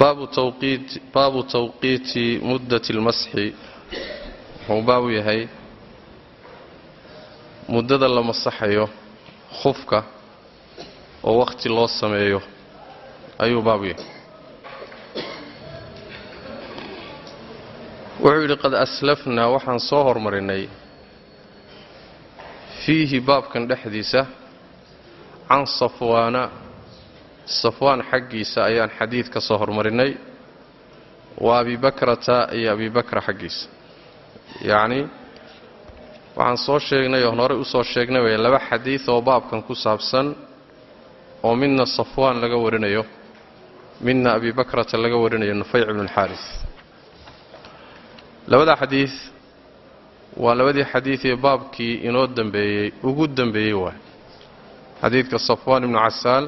baabu tawqiit baabu tawqiiti muddati اlmasxi wuxuu baabu yahay muddada la masaxayo khufka oo wakhti loo sameeyo ayuu baabu yahay wuxuu yidhi qad aslafnaa waxaan soo hormarinay fiihi baabkan dhexdiisa can safwaana safwaan xaggiisa ayaan xadiid ka soo hormarinay. Waa abibakrata iyo abibakra xaggiisa. Yacnii waxaan soo sheegnay oon horey u soo sheegnay way laba xadiid oo baabkan ku saabsan oo midna safwaan laga warinayo midna abibakrata laga warinayo nufayc ibnualxaaris labadaa xadiid waa labadii xadiid ee baabkii inoo dambeeyey ugu dambeeyey waay. Xadiidka safwaan ibnu casaal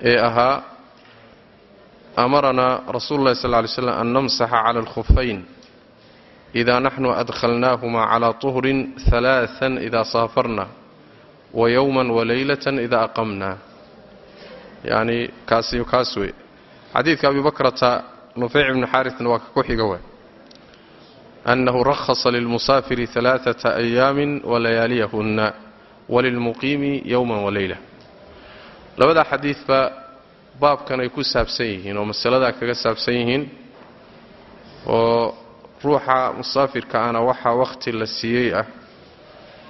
ee ahaa amaranaa rasuulu llahi sal ly slam an namsaxa cala alkhufayn idaa naxnu adkhalnaahumaa calaa tuhrin halaaan idaa saafarna wa yowman waleylatan idaa aqamna. Yacnii kaasi kaas wey xadiidka abi bakrata nufeyc ibni xaarisna waa ka ku xiga wey annahu rahasa lilmusaafiri alaaata ayaamin walayaaliyahunna walilmuqiimi yowman waleyla labadaa xadiidba baabkan ay ku saabsan yihiin oo masaladaa kaga saabsan yihiin oo ruuxa musaafirka ana waxaa wakhti la siiyey ah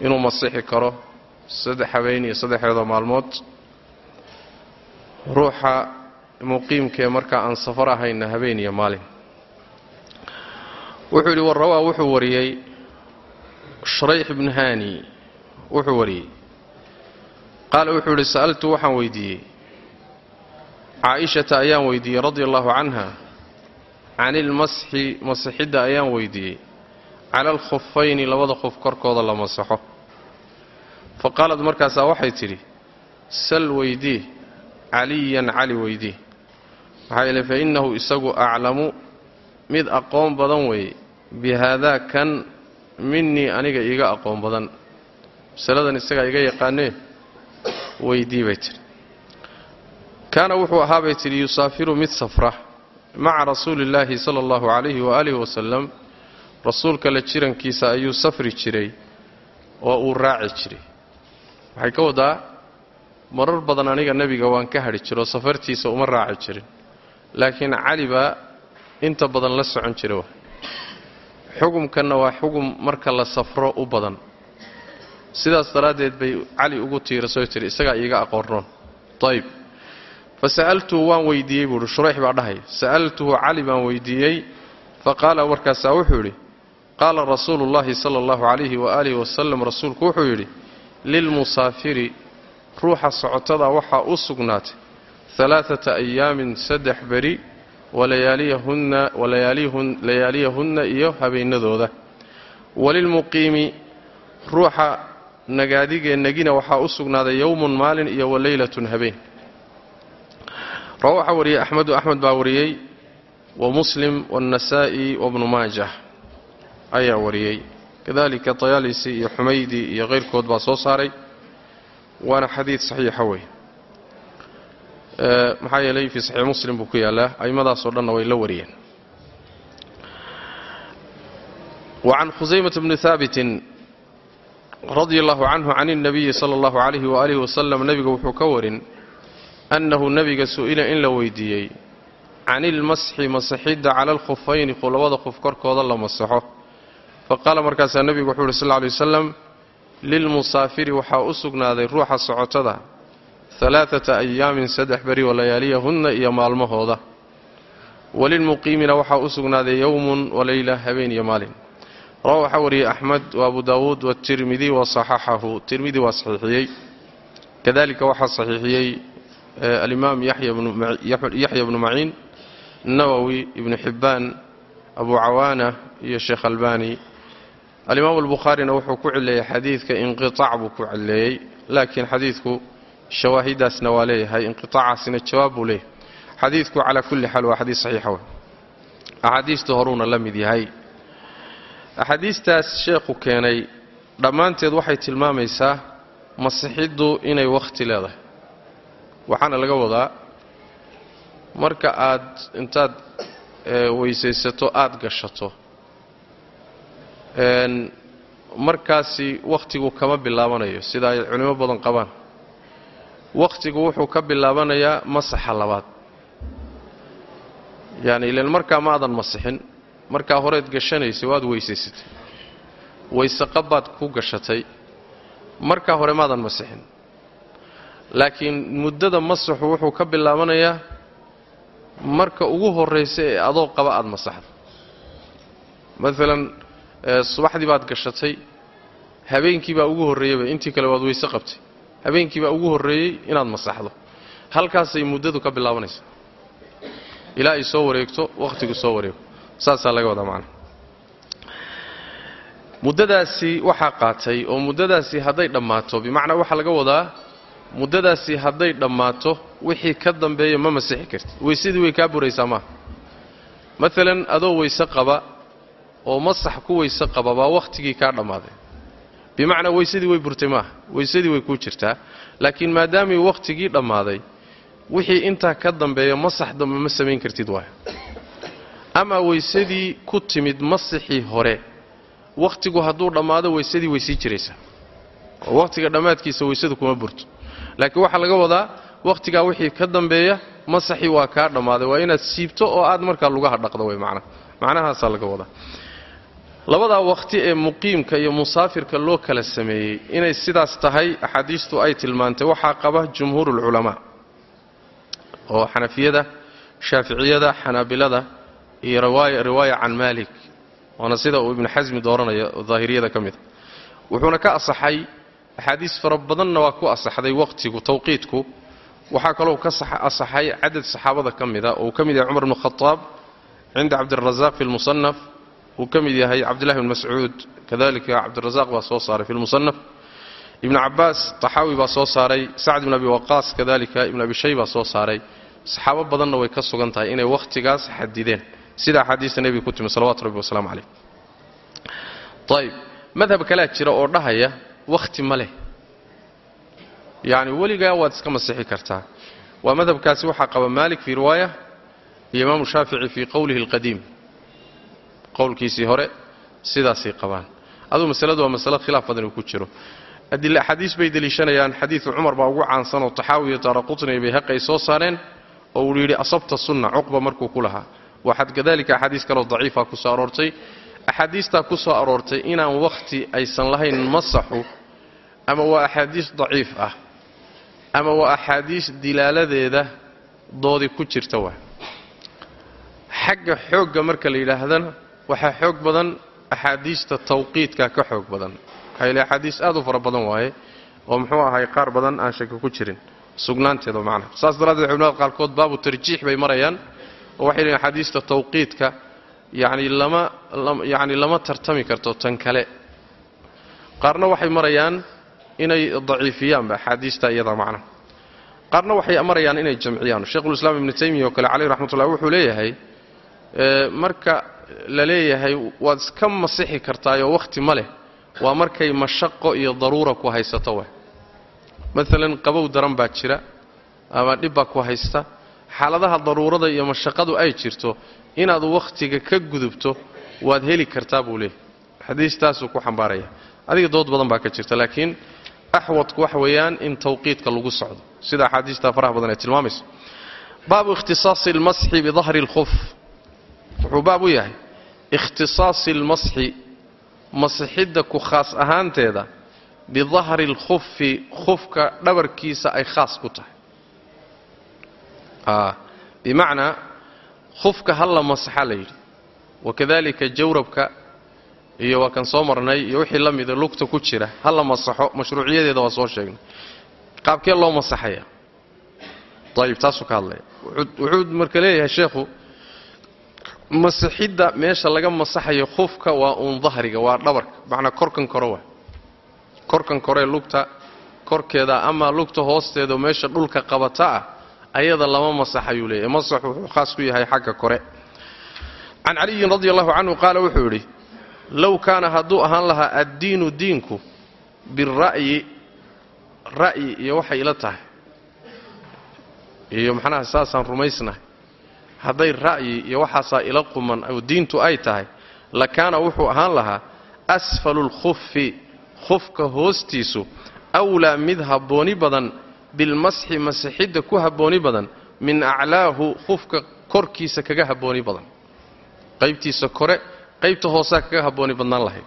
inuu masixi karo saddex habeen iyo saddexeedoo maalmood. Ruuxa muqiimkaee markaa aan safar ahayna habeen iyo maalin. Wuxuu yidhi warrawaa wuxuu wariyey shrayx ibnu haani wuxuu wariyey qaala wuxuu yidhi sa'altu waxaan weydiiyey. Caaishata ayaan weydiiyey radia allahu canha. Can ilmasxi masixidda ayaan weydiiyey. Cala alkhufayni labada qof korkooda la masaxo. Fa qaalad markaasaa waxay tidhi sal weydii caliyan cali weydii maxaa yeele fa innahu isagu aclamu mid aqoon badan weeye bi haadaa kan minnii aniga iiga aqoon badan. Masaladan isagaa iga yaqaanee weydii bay tidhi kaana wuxuu ahaa bay tidhi yusaafiru mid safra maca rasuulillaahi sala allahu calayhi waaalihi wasalam. Rasuulka la jirankiisa ayuu safri jiray oo uu raaci jiray. Waxay ka wadaa marar badan aniga nebiga waan ka hadhi jiro safartiisa uma raaci jirin. Laakiin cali baa inta badan la socon jira wa xugumkanna waa xugum marka la safro u badan sidaas daraaddeed bay cali ugu tiirasoy tidhi isagaa iiga aqoonroon. Ayb fa sa'altuhu waan weydiiyey buuhi shurayx baa dhahay. Sa'altuhu cali baan weydiiyey. Fa qaala markaasaa wuxuu yidhi qaala rasuulu llaahi sala allahu calayhi waaalihi wasalam rasuulku wuxuu yidhi lilmusaafiri ruuxa socotada waxaa u sugnaatay alaaata ayaamin saddex beri walayaaliyahunna iyo habeenadooda. Walilmuqiimi ruuxa nagaadigee negina waxaa u sugnaaday yowmun maalin iyo waleylatun habeen. Rawa waxaa wariyey axmedu axmed baa wariyey wa muslim waannasaa'i wabnu maajah ayaa wariyey. Kadalika tayaalisi iyo xumaydi iyo keyrkood baa soo saaray waana xadiid saxiixa wey maxaa yeelay fii saxiix muslim buu ku yaallaa a'immadaasoo dhanna way la wariyeen. Wa can khusaymata bni haabitin radia allahu canhu can ilnabiyi sala allahu calayhi waaalihi wasalam nebiga wuxuu ka warin annahu nebiga su'ila in la weydiiyey can ilmasxi masixidda cala alkhufayni labada qof korkooda la masaxo. Fa qaala markaasaa nebigu wuxuu yidhi sal lla lay wasalam lilmusaafiri waxaa u sugnaaday ruuxa socotada alaaata ayaamin saddex beri walayaaliyahunna iyo maalmahooda. Walilmuqiimina waxaa u sugnaaday yowmun waleyla habeen iyo maalin rawa waxaa wariyey axmed wa abu daawuud watirmidi wa saxaxahu tirmidi waa saxiixiyey kadalika waxaa saxiixiyey alimaam yaxya bnu maciin nawowi ibnu xibbaan abu cawaana iyo sheekh albani. Alimaamu albukhaarina wuxuu ku cileeyey xadiidka inqiaac buu ku cileeyey laakiin xadiidku shawaahidaasna waa leeyahay inqiaacaasina jawaab buu leeyahay. Xadiidku calaa kulli xaal waa xadiis saxiixa wey axaadiista horuuna la mid yahay axaadiistaas sheekhu keenay dhammaanteed waxay tilmaamaysaa masixiddu inay wakhti leedahay. Waxaana laga wadaa marka aad intaad weysaysato aada gashato markaasi wakhtigu kama bilaabanayo sida ay culimo badan qabaan. Wakhtigu wuxuu ka bilaabanayaa masaxa labaad. Yacni ilan markaa ma aadan masixin markaa horeed gashanaysay waad weysaysatay. Wayseqa baad ku gashatay. Markaa hore maadan masixin. Laakiin muddada masaxu wuxuu ka bilaabanayaa marka ugu horraysa ee adoo qaba aada masaxdo. Maalan subaxdii baad gashatay habeenkii baa ugu horreeyeyba intii kale waad weyse qabtay. Habeenkii baa ugu horreeyey inaad masaxdo. Halkaasay muddadu ka bilaabanaysaa ilaa ay soo wareegto wakhtigu soo wareego saasaa laga wadaa macana muddadaasi waxaa qaatay oo muddadaasi hadday dhammaato bimacnaa waxaa laga wadaa muddadaasi hadday dhammaato wixii ka dambeeya ma masixi kartid weysadii way kaa buraysaa maaha maalan adoo weyse qaba oo masax ku weyse qaba baa wakhtigii kaa dhammaaday. Bimacnaa weysadii way burtay maaha weysadii way kuu jirtaa. Laakiin maadaamii wakhtigii dhammaaday wixii intaa ka dambeeya masax dambe ma samayn kartid waay ama weysadii ku timid masixii hore. Wakhtigu hadduu dhammaado weysadii way sii jiraysaa oo wakhtiga dhammaadkiisa weysadu kuma burto. Laakiin waxaa laga wadaa wakhtigaa wixii ka dambeeya masaxii waa kaa dhammaaday. Waa inaad siibto oo aad markaa lugaha dhaqdo wey macnaha macnahaasaa laga wadaa. Labadaa wakhti ee muqiimka iyo musaafirka loo kala sameeyey inay sidaas tahay axaadiistu ay tilmaantay. Waxaa qaba jumhuurulculamaa oo xanafiyada shaaficiyada xanaabilada iyo riwaaya can maalik waana sida uu ibnu xasmi dooranaya oo daahiriyada ka mida wuxuuna ka asaxay axaadiis fara badanna waa ku asaxday wakhtigu tawqiidku. Waxaa kaloo ka asaxay cadad saxaabada ka mida oo uu ka mid yahay cumar bnu khadaab cinda cabdirasaaq fi lmusanaf uu ka mid yahay cabdillahi bn mascuud kadalika cabdirasaaq baa soo saaray fi lmusanaf ibnu cabaas taxaawi baa soo saaray. Sacd ibn abi waqaas kadalika ibn abi shay baa soo saaray. Saxaabo badanna way ka sugan tahay inay wakhtigaas xadideen sida axaadiista nebiga ku timi salawatu rabbi wasalaamu calayh. Ayb madhab kalea jira oo dhahaya wakhti ma leh. Yacni weligaa waad iska masixi kartaa. Waa madhabkaasi waxaa qaba maalik fii riwaaya iyo imaamu shaafici fii qowlihi alqadiim. Qowlkiisii hore sidaasay qabaan. Aduu masaladu waa masalo khilaaf badan uu ku jiro. Adile axaadiis bay deliishanayaan xadiidu cumar baa ugu caansan oo taxaawi iyo daaraqutni iyo bayhaqi ay soo saareen oo uu yidhi asabta sunna cuqba markuu ku lahaa waxaad kadalika axaadiis kaloo daciifa ku soo aroortay. Axaadiistaa ku soo aroortay inaan wakhti aysan lahayn masaxu ama waa axaadiis daciif ah ama waa axaadiis dilaaladeeda doodi ku jirta waa. Xagga xoogga marka la yidhaahdana waxaa xoog badan axaadiista tawqiidka ka xoog badan. Maxaa yile axaadiis aad u fara badan waaye oo muxuu ahay qaar badan aan shaki ku jirin sugnaanteeda macnaha. Saas daraaddeed culimada qaarkood baabu tarjiix bay marayaan oo waxay leeyiin axaadiista tawqiidka yacni lama yacni lama tartami karto tan kale. Qaarna waxay marayaan inay daciifiyaanba axaadiista iyada macnaha qaarna waxay marayaan inay jamciyaan. Sheikhulislaam ibnu taymiya oo kale caleyh raxmatullah wuxuu leeyahay marka la leeyahay waad iska masixi kartaayoo wakhti ma leh. Waa markay mashaqo iyo daruura ku haysato wa maalan qabow daran baa jira ama dhib baa ku haysta xaaladaha daruurada iyo mashaqadu ay jirto inaad wakhtiga ka gudubto waad heli kartaa buu leeyahy xadiistaasuu ku xambaaraya. Adiga dood badan baa ka jirta laakiin axwadku wax weeyaan in tawqiidka lagu socdo. Sida axaadiistaa faraha badan ay tilmaamayso. Baabu ikhtisaasi almasxi bidahri alkhuf. Wuxuu baab u yahay ikhtisaasi almasxi masixidda ku khaas ahaanteeda bidahri alkhufi khufka dhabarkiisa ay khaas ku tahay bimacnaa khufka halla masaxa la yidhi. Wakadalika jawrabka iyo waa kan soo marnay iyo wixii la mida lugta ku jira halla masaxo mashruuciyadeeda waa soo sheegnay. Qaabkee loo masaxaya? Ayib taasuu ka hadlaya. Wuxuu marka leeyahay sheekhu masixidda meesha laga masaxayo khufka waa uun dahriga waa dhabarka. Macnaa korkan kore waa. Korkan koree lugta korkeeda ama lugta hoosteeda meesha dhulka qabata ah ayada lama masaxayuu leeyahy masaxu wuxuu khaas ku yahay xagga kore. Can caliyin radi allahu canhu qaala wuxuu yidhi low kaana hadduu ahaan lahaa addiinu diinku bira'yi ra'yi iyo waxay ila tahay. Iyo maxnaha saasaan rumaysnahay. Hadday ra'yi iyo waxaasaa ila quman oo diintu ay tahay la kaana wuxuu ahaan lahaa asfalu lkhuffi khufka hoostiisu awlaa mid habbooni badan bilmasxi masixidda ku habbooni badan min aclaahu khufka korkiisa kaga habbooni badan. Qaybtiisa kore qaybta hoosaa kaga habbooni badnaan lahayd.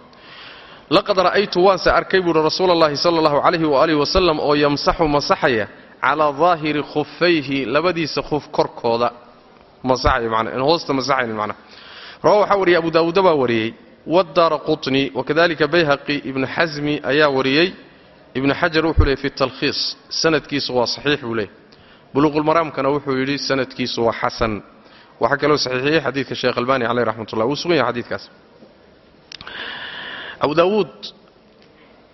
Laqad ra'aytu waanse arkay buuhi rasuula allahi sala allahu calayhi waaalih wasalam oo yamsaxu masaxaya calaa daahiri khufayhi labadiisa khuf korkooda. Hoosta masaxayn macnaha rawa waxaa wariyey abu daawuuda baa wariyey wadaara qutni wakadalika bayhaqi ibnu xasmi ayaa wariyey ibnu xajar wuxuu leeyay fi talkhiis sanadkiisu waa saxiix buu leeyay buluuqulmaraamkana wuxuu yidhi sanadkiisu waa xasan. Waxaa kaloo saxiixiyey xadiidka sheekh albani caleyh raxmat ullah wuu sugan yahay xadiidkaas. Abu daawuud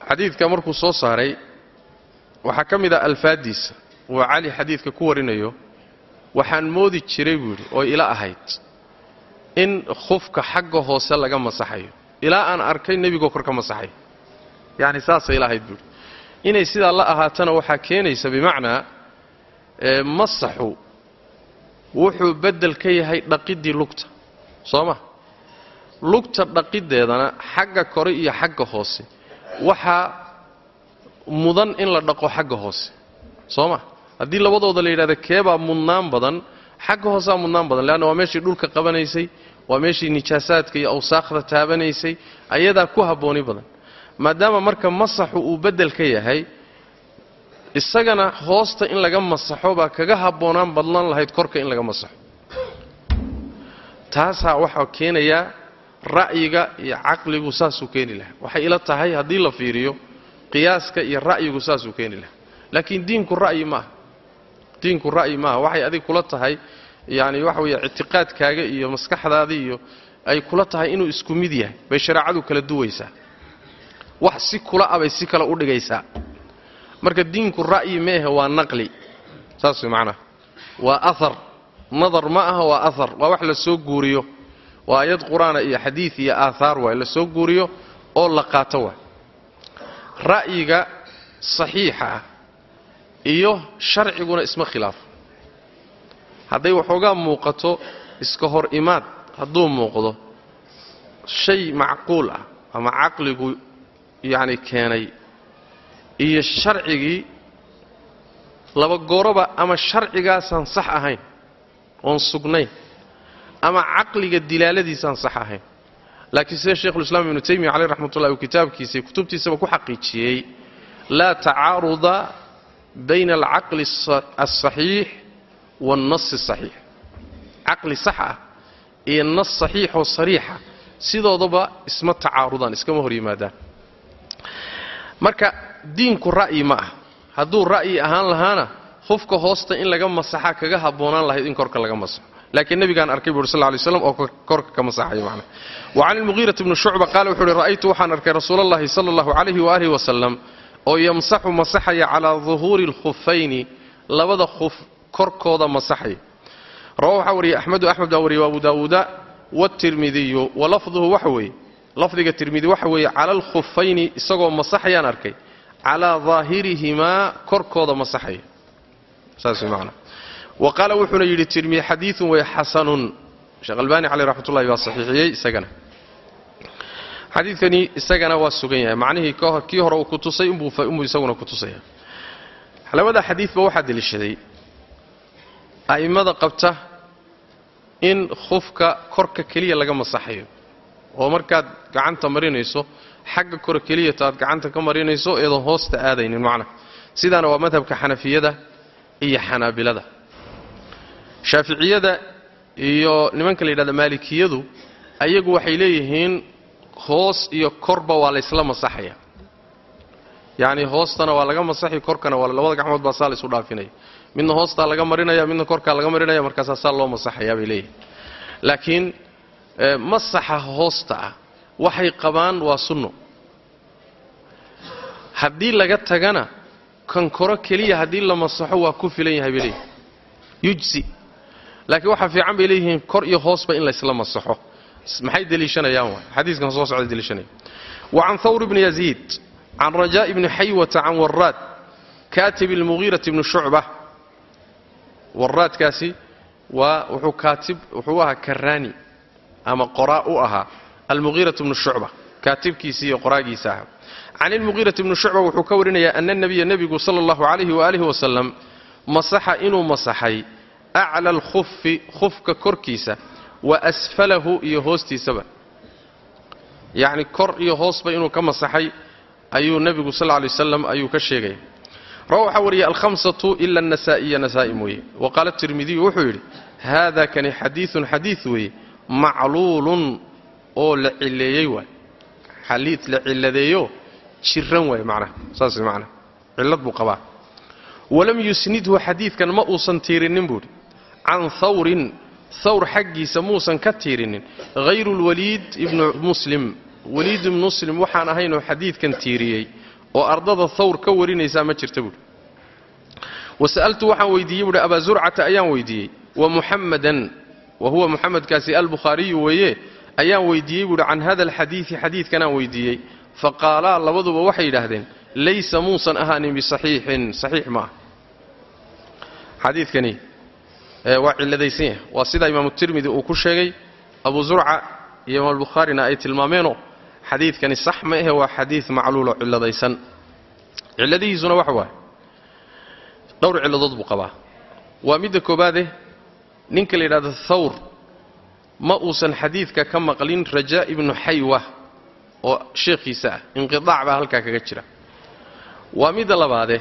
xadiidka markuu soo saaray waxaa ka mid ah alfaadiisa waa cali xadiidka ku warinayo waxaan moodi jiray buu yidhi oo ila ahayd in khufka xagga hoose laga masaxayo. Ilaa aan arkay nebigoo kor ka masaxayo yacni saasay ila ahayd buuhi inay sidaa la ahaatana waxaa keenaysa bimacnaa masaxu wuxuu beddel ka yahay dhaqiddii lugta. Soo ma? Lugta dhaqiddeedana xagga kore iyo xagga hoose. Waxaa mudan in la dhaqo xagga hoose. Soo ma? Haddii labadooda la yidhahda keebaa mudnaan badan xagga hoosaa mudnaan badan. Leanna waa meeshii dhulka qabanaysay waa meeshii nijaasaadka iyo awsaakhda taabanaysay ayadaa ku habbooni badan maadaama marka masaxu uu beddel ka yahay isagana hoosta in laga masaxo baa kaga habboonaan badlan lahayd korka in laga masaxo. Taasaa waxaa keenayaa ra'yiga iyo caqligu saasuu keeni lahaa. Waxay ila tahay haddii la fiiriyo qiyaaska iyo ra'yigu saasuu keeni lahaa. Laakiin diinku ra'yi maaha diinku ra'yi maaha waxay adig kula tahay yacni waxa weeye ictiqaadkaaga iyo maskaxdaada iyo ay kula tahay inuu isku mid yahay. Bay shareecadu kala duwaysaa wax si kula abay si kale u dhigaysaa. Marka diinku ra'yi meehe waa naqli. Saas way macnaha waa ahar nadar ma aha waa ahar waa wax la soo guuriyo. Waa ayad qur'aana iyo xadiid iyo aathaar waay la soo guuriyo oo la qaato waay ra'yiga saxiixa ah iyo sharciguna isma khilaafo hadday waxoogaa muuqato iska hor imaad hadduu muuqdo shay macquul ah ama caqligu yacni keenay. Iyo sharcigii laba gooroba ama sharcigaasaan sax ahayn oon sugnayn ama caqliga dilaaladiisaan sax ahayn. Laakiin sida sheikhulislaam ibnu taymiya caleyh raxmatullahi uu kitaabkiisa kutubtiisaba ku xaqiijiyey laa tacaaruda bayna alcaqli alsaxiix waalnas asaxiix caqli sax ah iyo nas saxiixoo sariixa sidoodaba isma tacaarudaan iskama hor yimaadaan marka diinku ra'yi ma ah hadduu ra'yi ahaan lahaana hufka hoosta in laga masaxa kaga habboonaan lahayd in korka laga masaxo. Laakiin nabigaan arkay buuri sal lay slam oo korka ka masaxayo macna wa can ilmugiirati bni shucba qaala wuxuu uhi ra'aytu waxaan arkay rasuulallahi sala allahu calayhi waaalih wasalam oo yamsaxu masaxaya calaa duhuuri alkhufayni labada khuf korkooda masaxaya. Rawa waxaa wariyey axmedu axmed baa wariyey wa abu daawuuda waatirmidiyu wa lafduhu waxa weeye lafdiga tirmidi waxa weeye cala alkhufayni isagoo masaxayaan arkay. Calaa daahirihimaa korkooda masaxaya. Saas macnaa wa qaala wuxuuna yidhi tirmidi xadiidun way xasanun. Sheekh albaani caleyh raxmatullahi baa saxiixiyey isagana. Xadiidkani isagana waa sugan yahay. Macnihii kii hore uu ku tusay inbuu isaguna ku tusaya labada xadiidba waxaa deliishaday. A'immada qabta in khufka korka keliya laga masaxayo oo markaad gacanta marinayso xagga kore keliyata aad gacanta ka marinayso eedoon hoosta aadaynin macnaha sidaana waa madhabka xanafiyada iyo xanaabilada. Shaaficiyada iyo nimanka la yidhahda maalikiyadu ayagu waxay leeyihiin hoos iyo korba waa laysla masaxaya. Yacni hoostana waa laga masaxi korkana waa labada gacmood baa saa laysu dhaafinaya. Midna hoostaa laga marinaya midna korkaa laga marinaya markaasaa saa loo masaxayaa bay leeyihiin laakiin masaxa hoosta ah. Waxay qabaan waa sunno. Haddii laga tagana kan koro keliya haddii la masaxo waa ku filan yahay bay leeyihiin yujsi laakiin waxaa fiican bay leeyihiin kor iyo hoosba in laysla masaxo. Maxay deliishanayaan wa xadiiskan soo socda deliishanaya wa can thawr bni yaziid can rajaa'i bni xaywata can waraad kaatib ilmugiirati bni shucba waraadkaasi waa wuxuu kaatib wuxuu ahaa karaani ama qoraa u ahaa almugiiratu bnu shucba kaatibkiisi iyo qoraagiisa ahaa. Can ilmugiirati bni shucba wuxuu ka warinayaa ana nabiya nebigu sala allahu calayhi waalihi wasalam masaxa inuu masaxay acla alkhufi khufka korkiisa wa asfalahu iyo hoostiisaba. Yacni kor iyo hoosba inuu ka masaxay ayuu nebigu sal lay wasalam ayuu ka sheegaya rawa waxaa wariyay alhamsatu ila anasaa'iya nasaa'i mooye. Wa qaala tirmidiyu wuxuu yidhi haada kani xadiidun xadiid weeye macluulun oo la cileeyey waay. Xaliid la ciladeeyo jiran waay macnaha. Saas macnaha. Cillad buu qabaa. Walam yusnidhu xadiidkan ma uusan tiirinin buuhi can thawrin thawr xaggiisa muusan ka tiirinin. Hayru lwaliid ibnu muslim. Waliid ibnu muslim waxaan ahaynoo xadiidkan tiiriyey oo ardada thawr ka warinaysaa ma jirta buuhi wasa'altu waxaan weydiiyey buuhi abaa zurcata ayaan weydiiyey. Wa muxamadan wa huwa muxamedkaasi albukhaariyu weeye ayaan weydiiyey buuhi can hada alxadiidi xadiidkanaan weydiiyey. Faqaalaa labaduba waxay yidhaahdeen laysa muusan ahaanin bisaxiixin. Saxiix ma ah xadiidkani waa cilladaysan yahay. Waa sida imaamu uu ku sheegay abu zurca iyo imaam albukhaarina ay tilmaameenoo xadiidkani sax ma ahe waa xadiid macluuloo cilladaysan. Cilladihiisuna waxa waaye dhowr cilladood buu qabaa. Waa midda koobaadeh ninka la yidhahdo thawr ma uusan xadiidka ka maqlin rajaa ibnu xaywa oo sheekhiisa ah. Inqidaac baa halkaa kaga jira. Waa midda labaadeh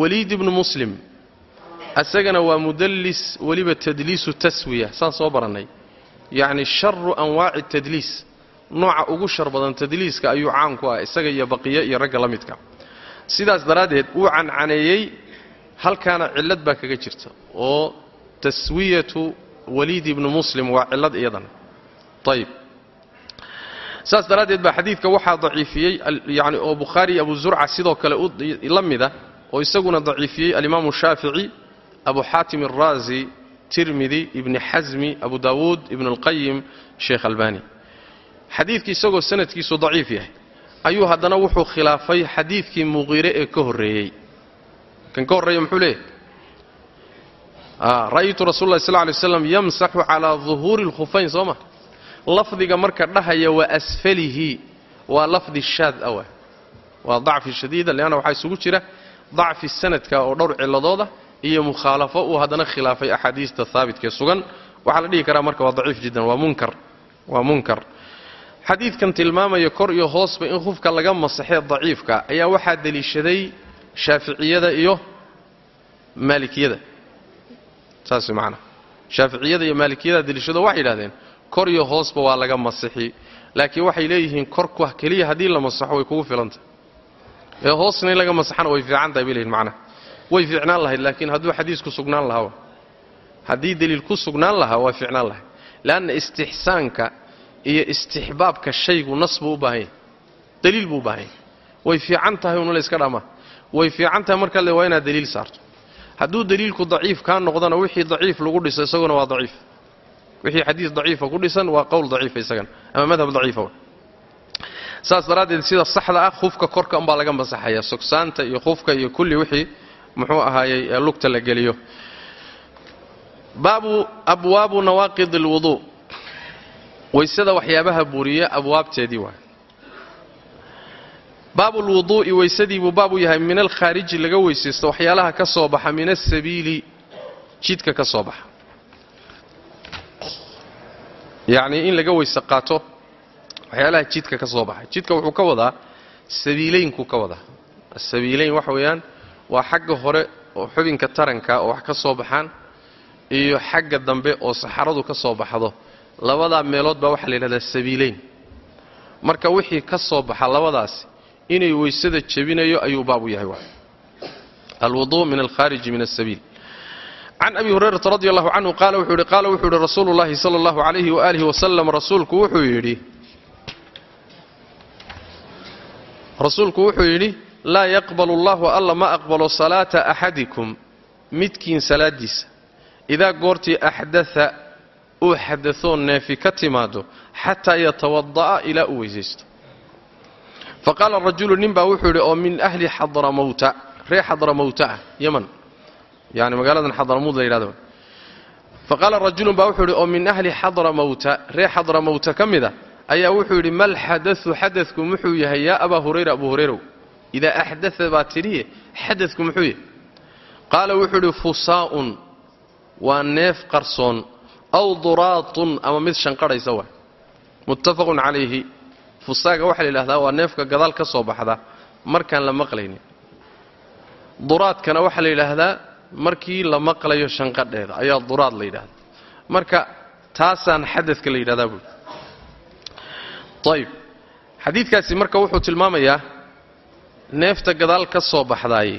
waliid ibnu muslim. Asagana waa mudallis weliba tadliisu taswiya saan soo barannay. Yacni sharu anwaaci tadliis. Nooca ugu shar badan tadliiska ayuu caan ku ah isaga iyo baqiye iyo ragga la midka. Sidaas daraaddeed uu cancaneeyey halkaana cillad baa kaga jirta oo taswiyatu waliid ibnu muslim waa cillad iyadana ayib saas daraaddeed baa xadiidka waxaa daciifiyey yani oo bukhaari abu zurca sidoo kale la mida oo isaguna daciifiyey alimaamu shaafici abu xaatim alraazi tirmidi ibni xasmi abu daawuud ibn اlqayim sheekh albani. Xadiidkii isagoo sanadkiisu daciif yahay. Ayuu haddana wuxuu khilaafay xadiidkii muqiire ee ka horreeyey. Kan ka horreeya muxuu leeyahy ra'aytu rasul lah sl lay slam yamsaxu calaa duhuuri اlkhufayn soo ma? Lafdiga marka dhahaya wa asfalihi waa lafdi shaad awa. Waa dacfi shadiida leanna waxaa isugu jira dacfi sanadka oo dhowr ciladooda iyo mukhaalafo uu haddana khilaafay axaadiista haabitkee sugan. Waxaa la dhihi karaa marka waa daciif jiddan waa munkar waa munkar. Xadiidkan tilmaamaya kor iyo hoosba in khufka laga masaxee daciifka ayaa waxaa deliishaday shaaficiyada iyo maalikiyada saas macana shaaficiyada iyo maalikiyada deliishado waxay yidhahdeen kor iyo hoosba waa laga masixi. Laakiin waxay leeyihiin korku keliya haddii la masaxo way kugu filantah ee hoosna in laga masaxana way fiican tahay bay leeyihiin macnaha way fiicnaan lahayd laakiin hadduu xadiisku sugnaan lahaa haddii deliil ku sugnaan lahaa waa fiicnaan lahayd. Leanna istixsaanka iyo istixbaabka shaygu nas buu u baahan yahay deliil buu u baahan yahay. Way fiican tahay unu layska dhamaa way fiican tahay marka le waa inaad deliil saarto hadduu deliilku daciif kaa noqdana wixii daciif lagu dhiso isaguna waa daciif. Wixii xadiis daciifa ku dhisan waa qowl daciifa isagana ama madhab daciifa saas daraaddeed sida saxda ah khufka korka umbaa laga masaxaya sogsaanta iyo khufka iyo kulli wixii muxuu ahaayey ee lugta la geliyo. Baabu abwaabu nawaaqid alwuduu waysada waxyaabaha buuriya abwaabteedii waay baabu lwuduu'i weysadii buu baab yahay min alkhaariji laga weysaysto waxyaalaha ka soo baxa min asabiili jidka ka soo baxa. Yacnii in laga weyse qaato waxyaalaha jidka ka soo baxay jidka wuxuu ka wadaa sabiilaynkuu ka wadaa. Asabiilayn waxa weeyaan waa xagga hore oo xubinka taranka oo wax ka soo baxaan iyo xagga dambe oo saxaradu ka soo baxdo. Labadaa meelood baa waxaa la yidhahdaa sabiilayn. Marka wixii ka soo baxa labadaasi inay weysada jebinayo ayuu baab u yahay wa alwuduu min alkhaariji min asabiil can abi hurayrata radi allahu canhu qaala wuxuu yidhi qaala wuxuu yidhi rasuulu llahi sala allahu calayhi waaalihi wasalam rasuulku wuxuu yidhi rasuulku wuxuu yidhi laa yaqbalu allahu alla ma aqbalo salaata axadikum midkiin salaadiisa idaa goortii axdaa uu xadaoo neefi ka timaado xataa yatawada'a ilaa uu weysaysto fa qaala rajulu nin baa wuxuu yidhi oo min ahli xadramawta reer xadramawta ah yaman yani magaaladan xadramawd la yidhahdo fa qaala rajulun baa wuxuu yidhi oo min ahli xadramawta reer xadramawta ka mid a ayaa wuxuu yidhi mal xadau xadadku muxuu yahay yaa abaa hurayra abu hurayrow idaa axdaa baa tidhiye xadadku muxuu yahay qaala wuxuu yidhi fusaa'un waa neef qarsoon aw duraatun ama mid shanqadhaysa waay muttafaqun calayhi fusaaga waxaa la yidhahdaa waa neefka gadaal ka soo baxda. Markaan la maqlaynin duraadkana waxaa la yidhaahdaa markii la maqlayo shanqadheeda ayaa duraad la yidhahdaa. Marka taasaan xadadka la yidhahdaa buui ayib xadiidkaasi marka wuxuu tilmaamayaa neefta gadaal ka soo baxdaaye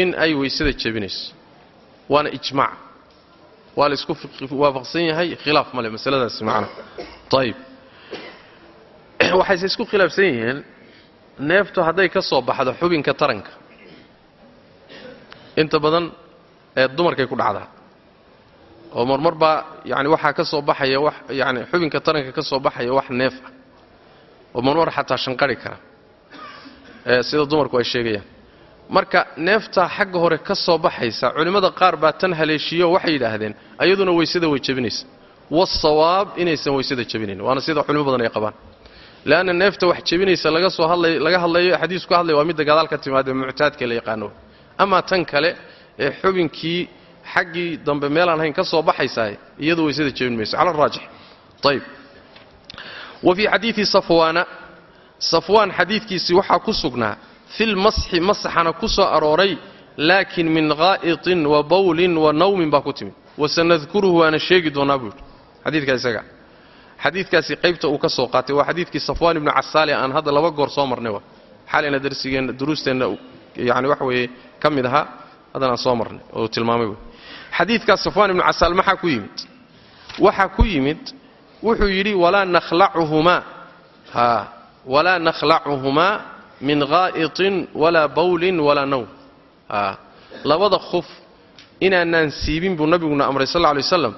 in ay weysada jebinayso. Waana ijmaac. Waa la isku waafaqsan yahay khilaaf male masaladaasi macna. Ayib waxayse isku khilaafsan yihiin neeftu hadday ka soo baxdo xubinka taranka. Inta badan ee dumarkay ku dhacdaa oo marmar baa yani waxaa ka soo baxaya wax yani xubinka taranka ka soo baxaya wax neef ah. Oo marmar xataa shanqari kara. Sida dumarku ay sheegayaan. Marka neeftaa xagga hore ka soo baxaysa culimmada qaar baa tan haleeshiyo waxay yidhaahdeen ayaduna weysada way jebinaysa wasawaab inaysan weysada jebinayn waana sida culimo badan ay qabaan leanna neefta wax jebinaysa laga soo hadlay laga hadlayo xadiisku ka hadlaya waa midda gadaal ka muctaadka la yaqaano amaa tan kale ee xubinkii xaggii dambe meelaan hayn ka soo baxaysaa iyadu weysada jebin mayso cala araajix ayib wa fii xadiidi safwaana safwaan xadiidkiisii waxaa ku sugnaa filmasxi masaxana ku soo arooray laakin min qaa'itin wa bawlin wa nawmin baa ku timid wasanadkuruhu waana sheegi doonaa buu yidhi xadiidka isaga xadiidkaasi qaybta uu ka soo qaatay waa xadiidkii safwaan ibnu casaali aan hadda laba goor soo marnay wa. Xalayna darsigeenna duruusteenna yani waxa weeye ka mid ahaa haddana aan soo marnay oo tilmaamay wey. Xadiidkaas safwaan ibnu casaal maxaa ku yimid? Waxaa ku yimid wuxuu yidhi walaa nakhlacuhumaa. Ha walaa nakhlacuhumaa min qaa'itin walaa bawlin walaa nawm. A labada khuf inaanaan siibin buu nabiguna amray sal lla alay waslam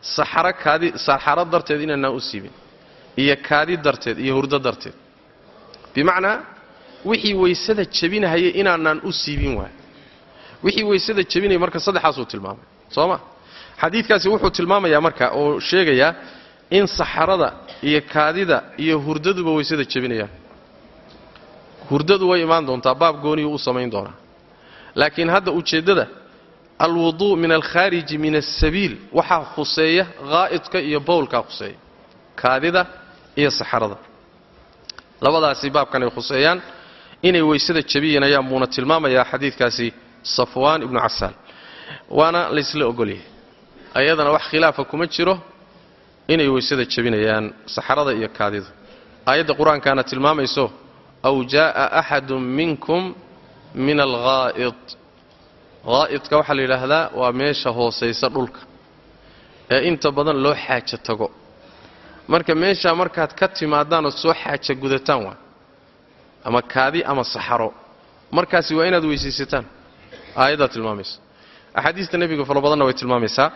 saxaro kaadi saxaro darteed inaanaan u siibin iyo kaadi darteed iyo hurdo darteed. Bimacnaa wixii weysada jebinahaya inaanaan u siibin waay. Wixii weysada jebinaya marka saddexaasuu tilmaamay soo ma? Xadiidkaasi wuxuu tilmaamayaa marka oo sheegayaa in saxarada iyo kaadida iyo hurdaduba weysada jebinayaan. Hurdadu way imaan doontaa baab gooniyuu u samayn doonaa. Laakiin hadda ujeeddada alwuduu min alkhaariji min asabiil waxaa khuseeya qaa'idka iyo bowlkaa khuseeya. Kaadida iyo saxarada. Labadaasi baabkan ay khuseeyaan inay weysada jebiyinayaan buuna tilmaamayaa xadiidkaasi safwaan ibnu casaal waana laysla ogolyahay. Ayadana wax khilaafa kuma jiro inay weysada jebinayaan saxarada iyo kaadidu. Aayadda qur'aankaana tilmaamayso aw jaa'a axadun minkum min alghaa'id haa'idka waxaa la yidhaahdaa waa meesha hoosaysa dhulka. Ee inta badan loo xaajo tago. Marka meeshaa markaad ka timaadaan ood soo xaaja gudataan waa. Ama kaadi ama saxaro. Markaasi waa inaad weysaysataan. Aayaddaa tilmaamaysa. Axaadiista nebiga fara badanna way tilmaamaysaa.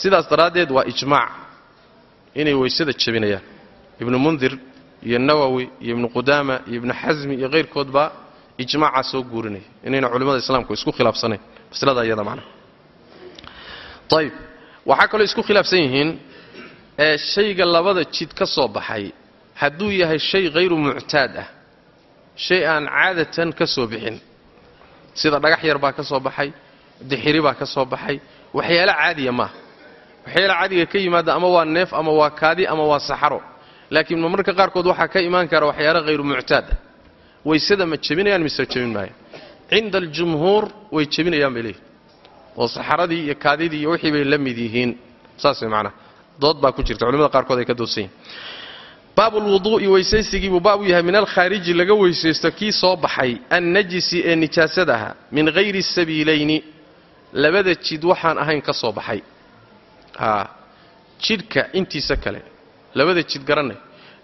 Sidaas daraaddeed waa ijmaac. Inay weysada jebinayaan. Ibnu mundir iyo nawowi iyo ibnu qudaama iyo ibnu xasmi iyo kayrkoodbaa ijmaacaa soo guurinaya inayna culimmada islaamku isku khilaafsanayn maslada iyada macnaha ayib waxaa kaloo isku khilaafsan yihiin ee shayga labada jid ka soo baxay hadduu yahay shay hayru muctaad ah shay aan caadatan ka soo bixin. Sida dhagax yar baa ka soo baxay dixiri baa ka soo baxay waxyaalo caadiya maaha waxyaala caadiga ka yimaada ama waa neef ama waa kaadi ama waa saxaro. Laakiin marmarka qaarkood waxaa ka imaan kara waxyaalo hayru muctaad ah waysada ma jebinayaan mise jebin maayaan cinda aljumhuur way jebinayaan bay leeyihiin oo saxaradii iyo kaadidii iyo wixii bay la mid yihiin. Saas way macnaha dood baa ku jirta. Culimada qaarkood ay ka doodsan yihiin baabu lwuduu'i weysaysigii buu baab u yahay min alkhaariji laga weysaysto kii soo baxay annajisi ee nijaasadaha min hayri sabiilayni. Labada jid waxaan ahayn ka soo baxay. Jidhka intiisa kale. Labada jid garanay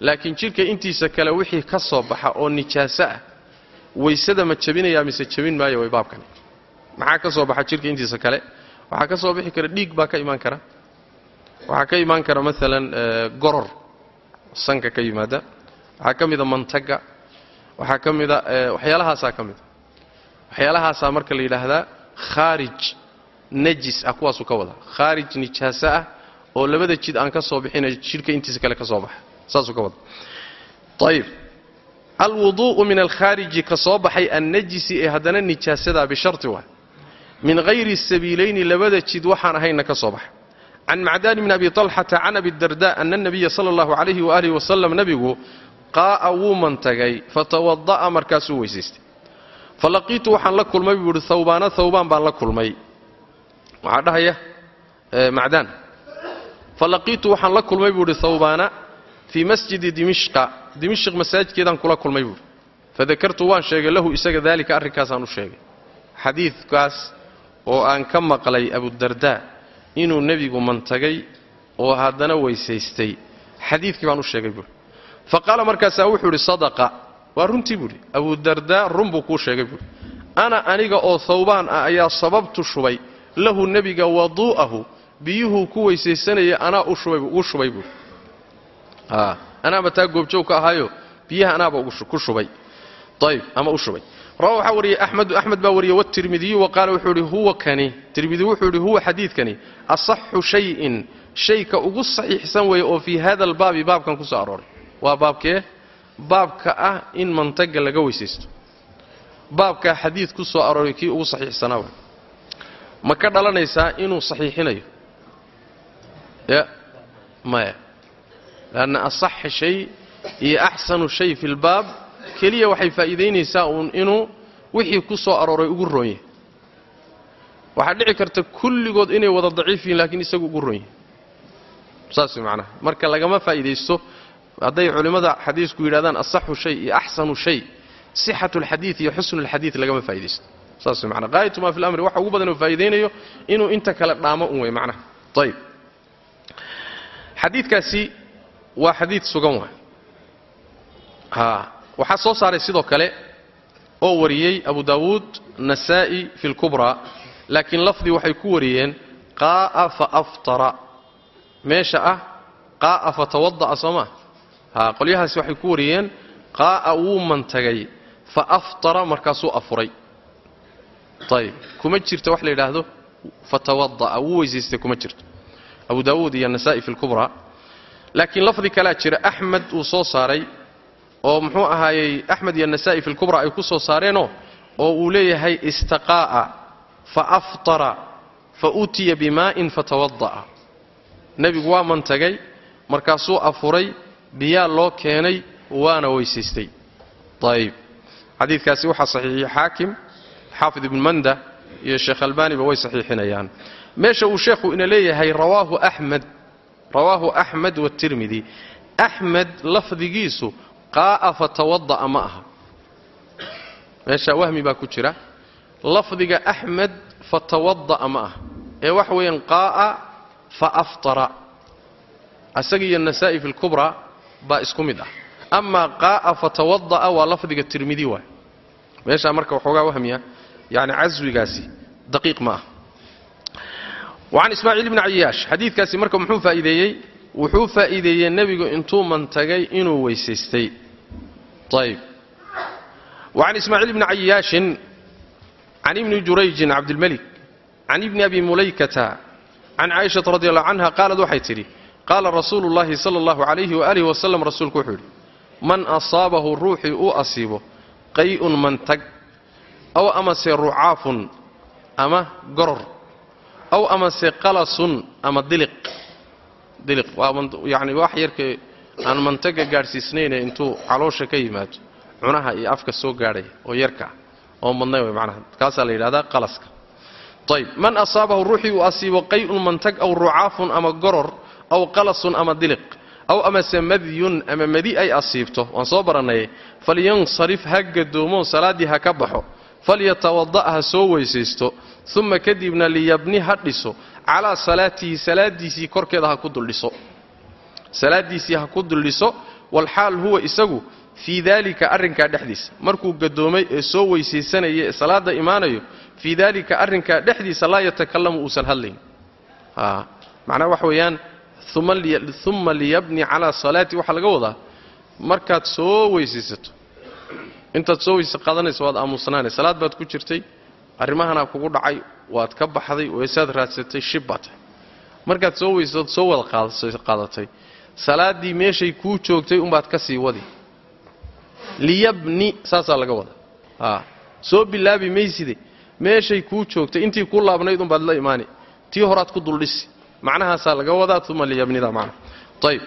laakiin jidhka intiisa kale wixii ka soo baxa oo nijaaso ah waysada ma jabinayaa mise jabin maayo way baabkani maxaa ka soo baxa jidhka intiisa kale? Waxaa ka soo bixi kara dhiig baa ka imaan kara. Waxaa ka imaan kara maalan goror sanka ka yimaada. Waxaa ka mida mantaga. Waxaa ka mida waxyaalahaasaa ka mida waxyaalahaasaa marka la yidhaahdaa khaarij najis ah kuwaasuu ka wada. Khaarij nijaaso ah oo labada jid aan ka soo bixinayo jidhka intiisa kale ka soo baxa saasuu ka wada ayib alwuduu'u min alkhaariji ka soo baxay annajisi ee haddana nijaasadaa bisharti waa. Min hayri sabiilayni labada jid waxaan ahayna ka soo baxa can macdaani bni abi talxata can abi darda ana nabiya sala allahu calayhi waaalih wasalam nebigu qaa'a wuu mantagay fatawada'a markaasuu weysaystay. Falaqiitu waxaan la kulmay buu ihi hawbaana hawbaan baan la kulmay. Waxaa dhahaya macdaan. Falaqiitu waxaan la kulmay buu ihi hawbaana fii masjidi dimishqa dimishq masaajidkeedaan kula kulmay buuhi fadakartu waan sheegay lahu isaga daalika arrinkaasaan u sheegay xadiidkaas oo aan ka maqlay abudardaa inuu nebigu mantagay oo haddana weysaystay xadiidkii baan u sheegay buuhi fa qaala markaasaa wuxuu idhi sadaqa waa runtii buuhi abudardaa run buu kuu sheegay buuhi ana aniga oo hawbaan ah ayaa sababtu shubay lahu nebiga waduu'ahu biyuhuu ku weysaysanaya anaa ugu shubay buuhi anaaba taa goobjoog ka ahaayo biyaha anaaba ku shubay. Ayb ama u shubay. Rawa waxaa wariyey axmedu axmed baa wariyey watirmidiyu wa wuxuu idhi huwa kani. Tirmidi wuxuu idhi huwa xadiidkani. Asaxu shayin. Shayka ugu saxiixsan weeye oo fii hada albaabi baabkan ku soo arooray. Waa baabkee? Baabka ah in mantaga laga weysaysto. Baabkaa xadiid ku soo arooray kii ugu saxiixsanaa ma ka dhalanaysaa inuu saxiixinayo? Ya maya lanna asaxa shay iyo axsanu shay fi lbaab keliya waxay faa'iidaynaysaa uun inuu wixii ku soo arooray ugu roon waxaa dhici karta kulligood inay wada daciif yihiin lakiin isagu ugu roon yahay saas macnaha marka lagama faa'iidaysto hadday culimmada xadiisku yidhahdaan asaxu shay iyo axsanu shay sixatu alxadiid iyo xusnu alxadiid lagama faa'iidaysto saas way qaayatu maa fi lamri waxa ugu badan oo faa'iidaynayo inuu inta kale dhaamo un wey macnaha ayib xadiidkaasi waa xadiid sugan waay. Waxaa soo saaray sidoo kale oo wariyey abu daawuud nasaa'i fi lkubraa laakiin lafdii waxay ku wariyeen qaa'a fa aftara. Meesha ah qaa'a fa tawada'a soo maa ha qolyahaasi waxay ku wariyeen qaa'a wuu mantagay fa aftara markaasuu afuray. Ayib kuma jirto wax la yidhaahdo fa tawada'a wuu weysaystay kuma jirto. Abu daawuud iyo nasaa'i fi lkubraa laakiin lafdi kalea jira. Axmed uu soo saaray oo muxuu ahaayey axmed iyo nasaa'i fi lkubra ay ku soo saareenoo oo uu leeyahay istaqaa'a fa aftara fa utiya bimaa'in fatawada'a nebigu waa mantagay markaasuu afuray biyaa loo keenay waana weysaystay ayib xadiidkaasi waxaa saxiixiyey xaakim xaafid ibnu manda iyo sheekh albaaniba way saxiixinayaan. Meesha uu sheekhu ina leeyahay rawaahu axmed rawaahu axmed watirmidi axmed lafdigiisu qaa'a fatawada'a ma aha. Meeshaa wahmi baa ku jira. Lafdiga axmed fatawada'a ma aha. Ee waxa weeyaan qaa'a fa aftara. Asaga iyo nasaa'i fi lkubraa baa isku mid ah. Amaa qaa'a fatawada'a waa lafdiga tirmidi waay. Meeshaa marka waxoogaa wahmiya yani caswigaasi daqiiq ma ah wacan ismaaciil bni cayaash xadiidkaasi marka muxuu faa'iideeyey wuxuu faa'iideeyey nebigu intuu mantagay inuu weysaystay ayb wacan ismaaciil bni cayaashin can ibni jurayjin cabdilmelik can ibni abi mulaykata can caaishata radi allahu canha qaalad waxay tidhi qaala rasuulu llahi sala allahu calayhi waaalih wasalam rasuulku wuxuu yidhi man asaabahu ruuxii uu asiibo qay'un mantag aw amase rucaafun ama goror aw amase qalasun ama diliq. Diliq. Waa yacni wax yarkee aan mantaga gaadhsiisnayne intuu caloosha ka yimaado cunaha iyo afka soo gaadhaya oo yarka ah oo madnay way macnaha. Kaasaa la yidhahdaa qalaska. Ayb man asaabahu ruuxii uu asiibo qay'un mantag aw rucaafun ama goror aw qalasun ama diliq. Aw amase madyun ama madi ay asiibto. Waan soo barannay. Falyansarif ha gadoomo salaaddii ha ka baxo. Falyatawada' ha soo weysaysto uma kadibna liyabni ha dhiso calaa salaatihi salaadiisii korkeeda ha ku duldhiso salaadiisii ha ku duldhiso walxaal huwa isagu fii daalika arrinkaa dhexdiisa markuu gadoomay ee soo weysaysanaya ee salaadda imaanayo fii daalika arrinkaa dhexdiisa laa yatakalamu uusan hadlayn macnaha waxa weeyaan uma liyabni calaa salaati waxaa laga wadaa markaad soo weysaysato intaad soo weyse qaadanaysa waad aamusnaanay salaad baad ku jirtay arrimahanaa kugu dhacay waad ka baxday weysaad raadsatay shib baa tahay. Markaad soo weysaad soo wada qaadatay salaaddii meeshay kuu joogtay umbaad ka sii wadi. Liyabni saasaa laga wadaa. Soo bilaabi mayside meeshay kuu joogtay intii kuu laabnayd umbaad la imaani. Tii horaad ku duldhisi. Macnahaasaa laga wadaa uma liyabnida macna. Ayb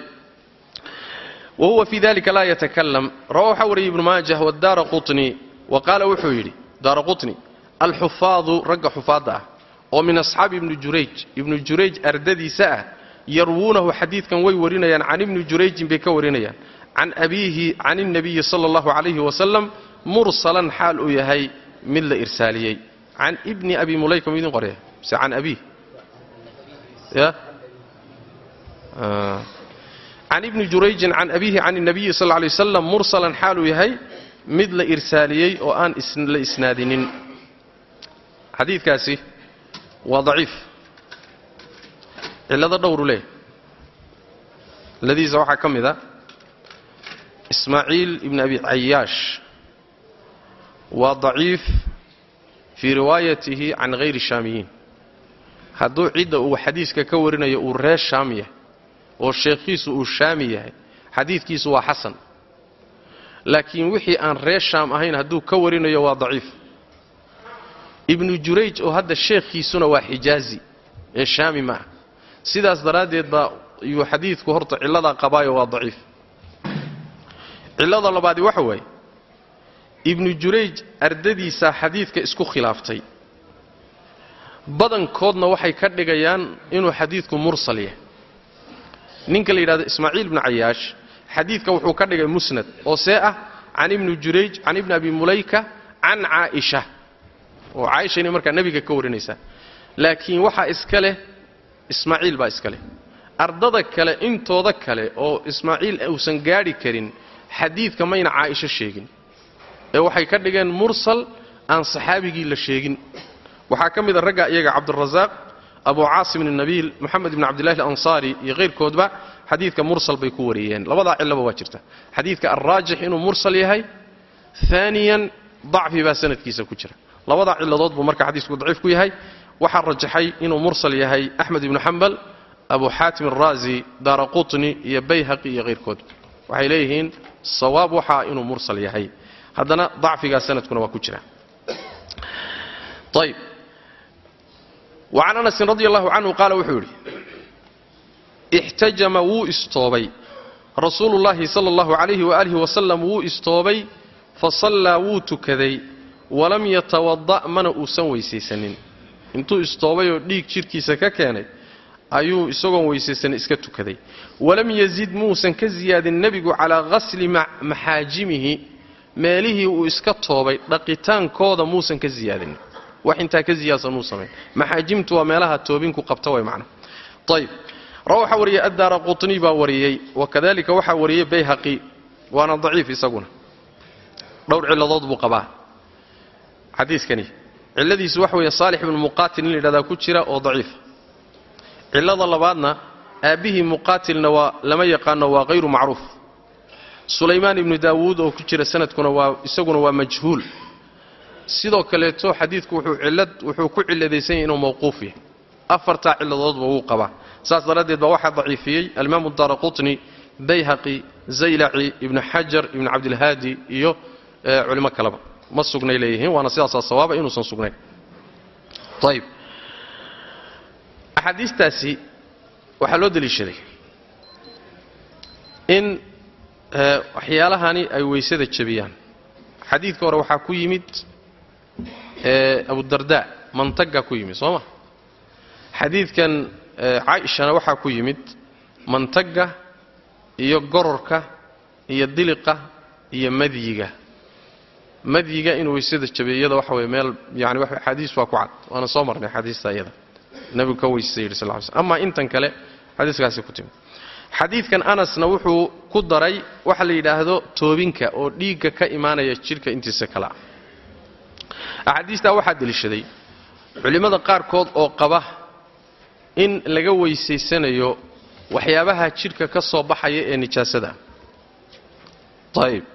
wahuwa fii dalika laa yatakalam rawa waxaa wariyay ibnu maajah wadaara quطni wa qaala wuxuu yidhi daara quطni alxufaadu ragga xufaadda ah oo min asxaabi ibni jurayj. Ibnu jurayj ardadiisa ah yarwuunahu xadiidkan way warinayaan can ibni jurayjin bay ka warinayaan. Can abiihi can innabiyi sala allahu calayhi wasalam mursalan xaal uu yahay mid la irsaaliyey. Can ibni abi mulayka muu idin qoraya mise can abiih? Ya? Ah. Can ibni jurayjin can abiihi can inabiyi sal ly wasalam mursalan xaaluu yahay mid la irsaaliyey oo aan la isnaadinin xadiidkaasi waa daciif. Cillado dhowru leeyahy cilladiisa waxaa ka mid a ismaaciil ibn abi cayaash. Waa daciif fii riwaayatihi can hayri shaamiyiin. Hadduu cidda uu xadiiska ka warinayo uu reer shaam yahay oo sheekhiisu uu shaami yahay xadiidkiisu waa xasan. Laakiin wixii aan reer shaam ahayn hadduu ka warinayo waa daciif ibnu jurayj oo hadda sheekhiisuna waa xijaazi ee shaami ma ah sidaas daraaddeed baa yuu xadiidku horta cilladaa qabaayo waa daciif. Cillada labaadi waxa waaye ibnu jurayj ardadiisaa xadiidka isku khilaaftay. Badankoodna waxay ka dhigayaan inuu xadiidku mursal yahay. Ninka la yidhahdo ismaaciil ibnu cayaash xadiidka wuxuu ka dhigay musnad oo see ah can ibni jurayj can ibni abi mulayka can caaisha oo caaisha inay markaa nebiga ka warinaysaa. Laakiin waxaa iska leh ismaaciil baa iska leh. Ardada kale intooda kale oo ismaaciil uusan gaadhi karin xadiidka mayna caaisho sheegin. Ee waxay ka dhigeen mursal aan saxaabigii la sheegin. Waxaa ka mid a ragga iyaga cabdurasaaq abu caasim ibn nabiil moxamed ibn cabdillahi alansaari iyo kayrkoodba xadiidka mursal bay ku wariyeen. Labadaa cillaba waa jirta. Xadiidka alraajix inuu mursal yahay aaniyan dacfi baa sanadkiisa ku jira labadaa cilladood buu marka xadiisku daciif ku yahay. Waxaa rajaxay inuu mursal yahay axmed ibnu xambal abu xaatim araazi daara qutni iyo bayhaqi iyo kayrkood waxay leeyihiin sawaab waxaa inuu mursal yahay. Haddana dacfigaa sanadkuna waa ku jira. Ayb wacan anasin radi allahu canhu qaala wuxuu yidhi ixtajama wuu istoobay. Rasuulu llaahi sala allahu calayhi waalihi wasalam wuu istoobay fasallaa wuu tukaday walam yatawada' mana uusan weysaysanin. Intuu istoobayoo dhiig jidhkiisa ka keenay ayuu isagoon weysaysanin iska tukaday. Walam yazid muusan ka siyaadin nebigu calaa ghasli maxaajimihi meelihii uu iska toobay dhaqitaankooda muusan ka siyaadinin wax intaa ka siyaadsan muu samayn. Maxaajimtu waa meelaha toobinku qabta way macna ayb ra waxaa wariyey addaara qutni baa wariyey. Wakadalika waxaa wariyey bayhaqi waana daciif isaguna. Dhowr cilladood buu qabaa xadiiskani. Cilladiisu waxa weeye saalix ibnu muqaatil in la ku jira oo daciifa cillada labaadna aabbihii muqaatilna waa lama yaqaano waa hayru macruuf. Sulaymaan ibnu daawuud oo ku jira sanadkuna waa isaguna waa majhuul. Sidoo kaleeto xadiidku wuxuu ku cilladaysan yahay inuu mawquuf yahay. Afartaa cilladoodba wuu qabaa. Saas daraaddeed baa waxaa daciifiyey alimaamu daara qutni bayhaqi zaylaci ibnu xajar ibnu cabdilhaadi iyo culimo kaleba ma sugnay leeyihiin waana sidaasaa sawaaba inuusan sugnayn. Ayb axaadiistaasi waxaa loo deliishaday in waxyaalahani ay weysada jebiyaan. Xadiidka hore waxaa ku yimid abudarda mantagaa ku yimid soo ma? Xadiidkan caaishana waxaa ku yimid mantaga iyo gororka iyo diliqa iyo madyiga madyiga inuu weysada jabiyo iyada waxa weye meel yani wa xadiis waa ku cad. Waana soo marnay xadiista iyada. Nebigu ka weysay yidhi sal ly amaa intan kale xadiiskaasi ku timi xadiidkan anasna wuxuu ku daray waxa la yidhaahdo toobinka oo dhiigga ka imaanaya jidhka intiisa kale ah axaadiistaa waxaa deliishaday. Culimmada qaarkood oo qaba in laga weysaysanayo waxyaabaha jidhka ka soo baxaya ee nijaasada. Ayib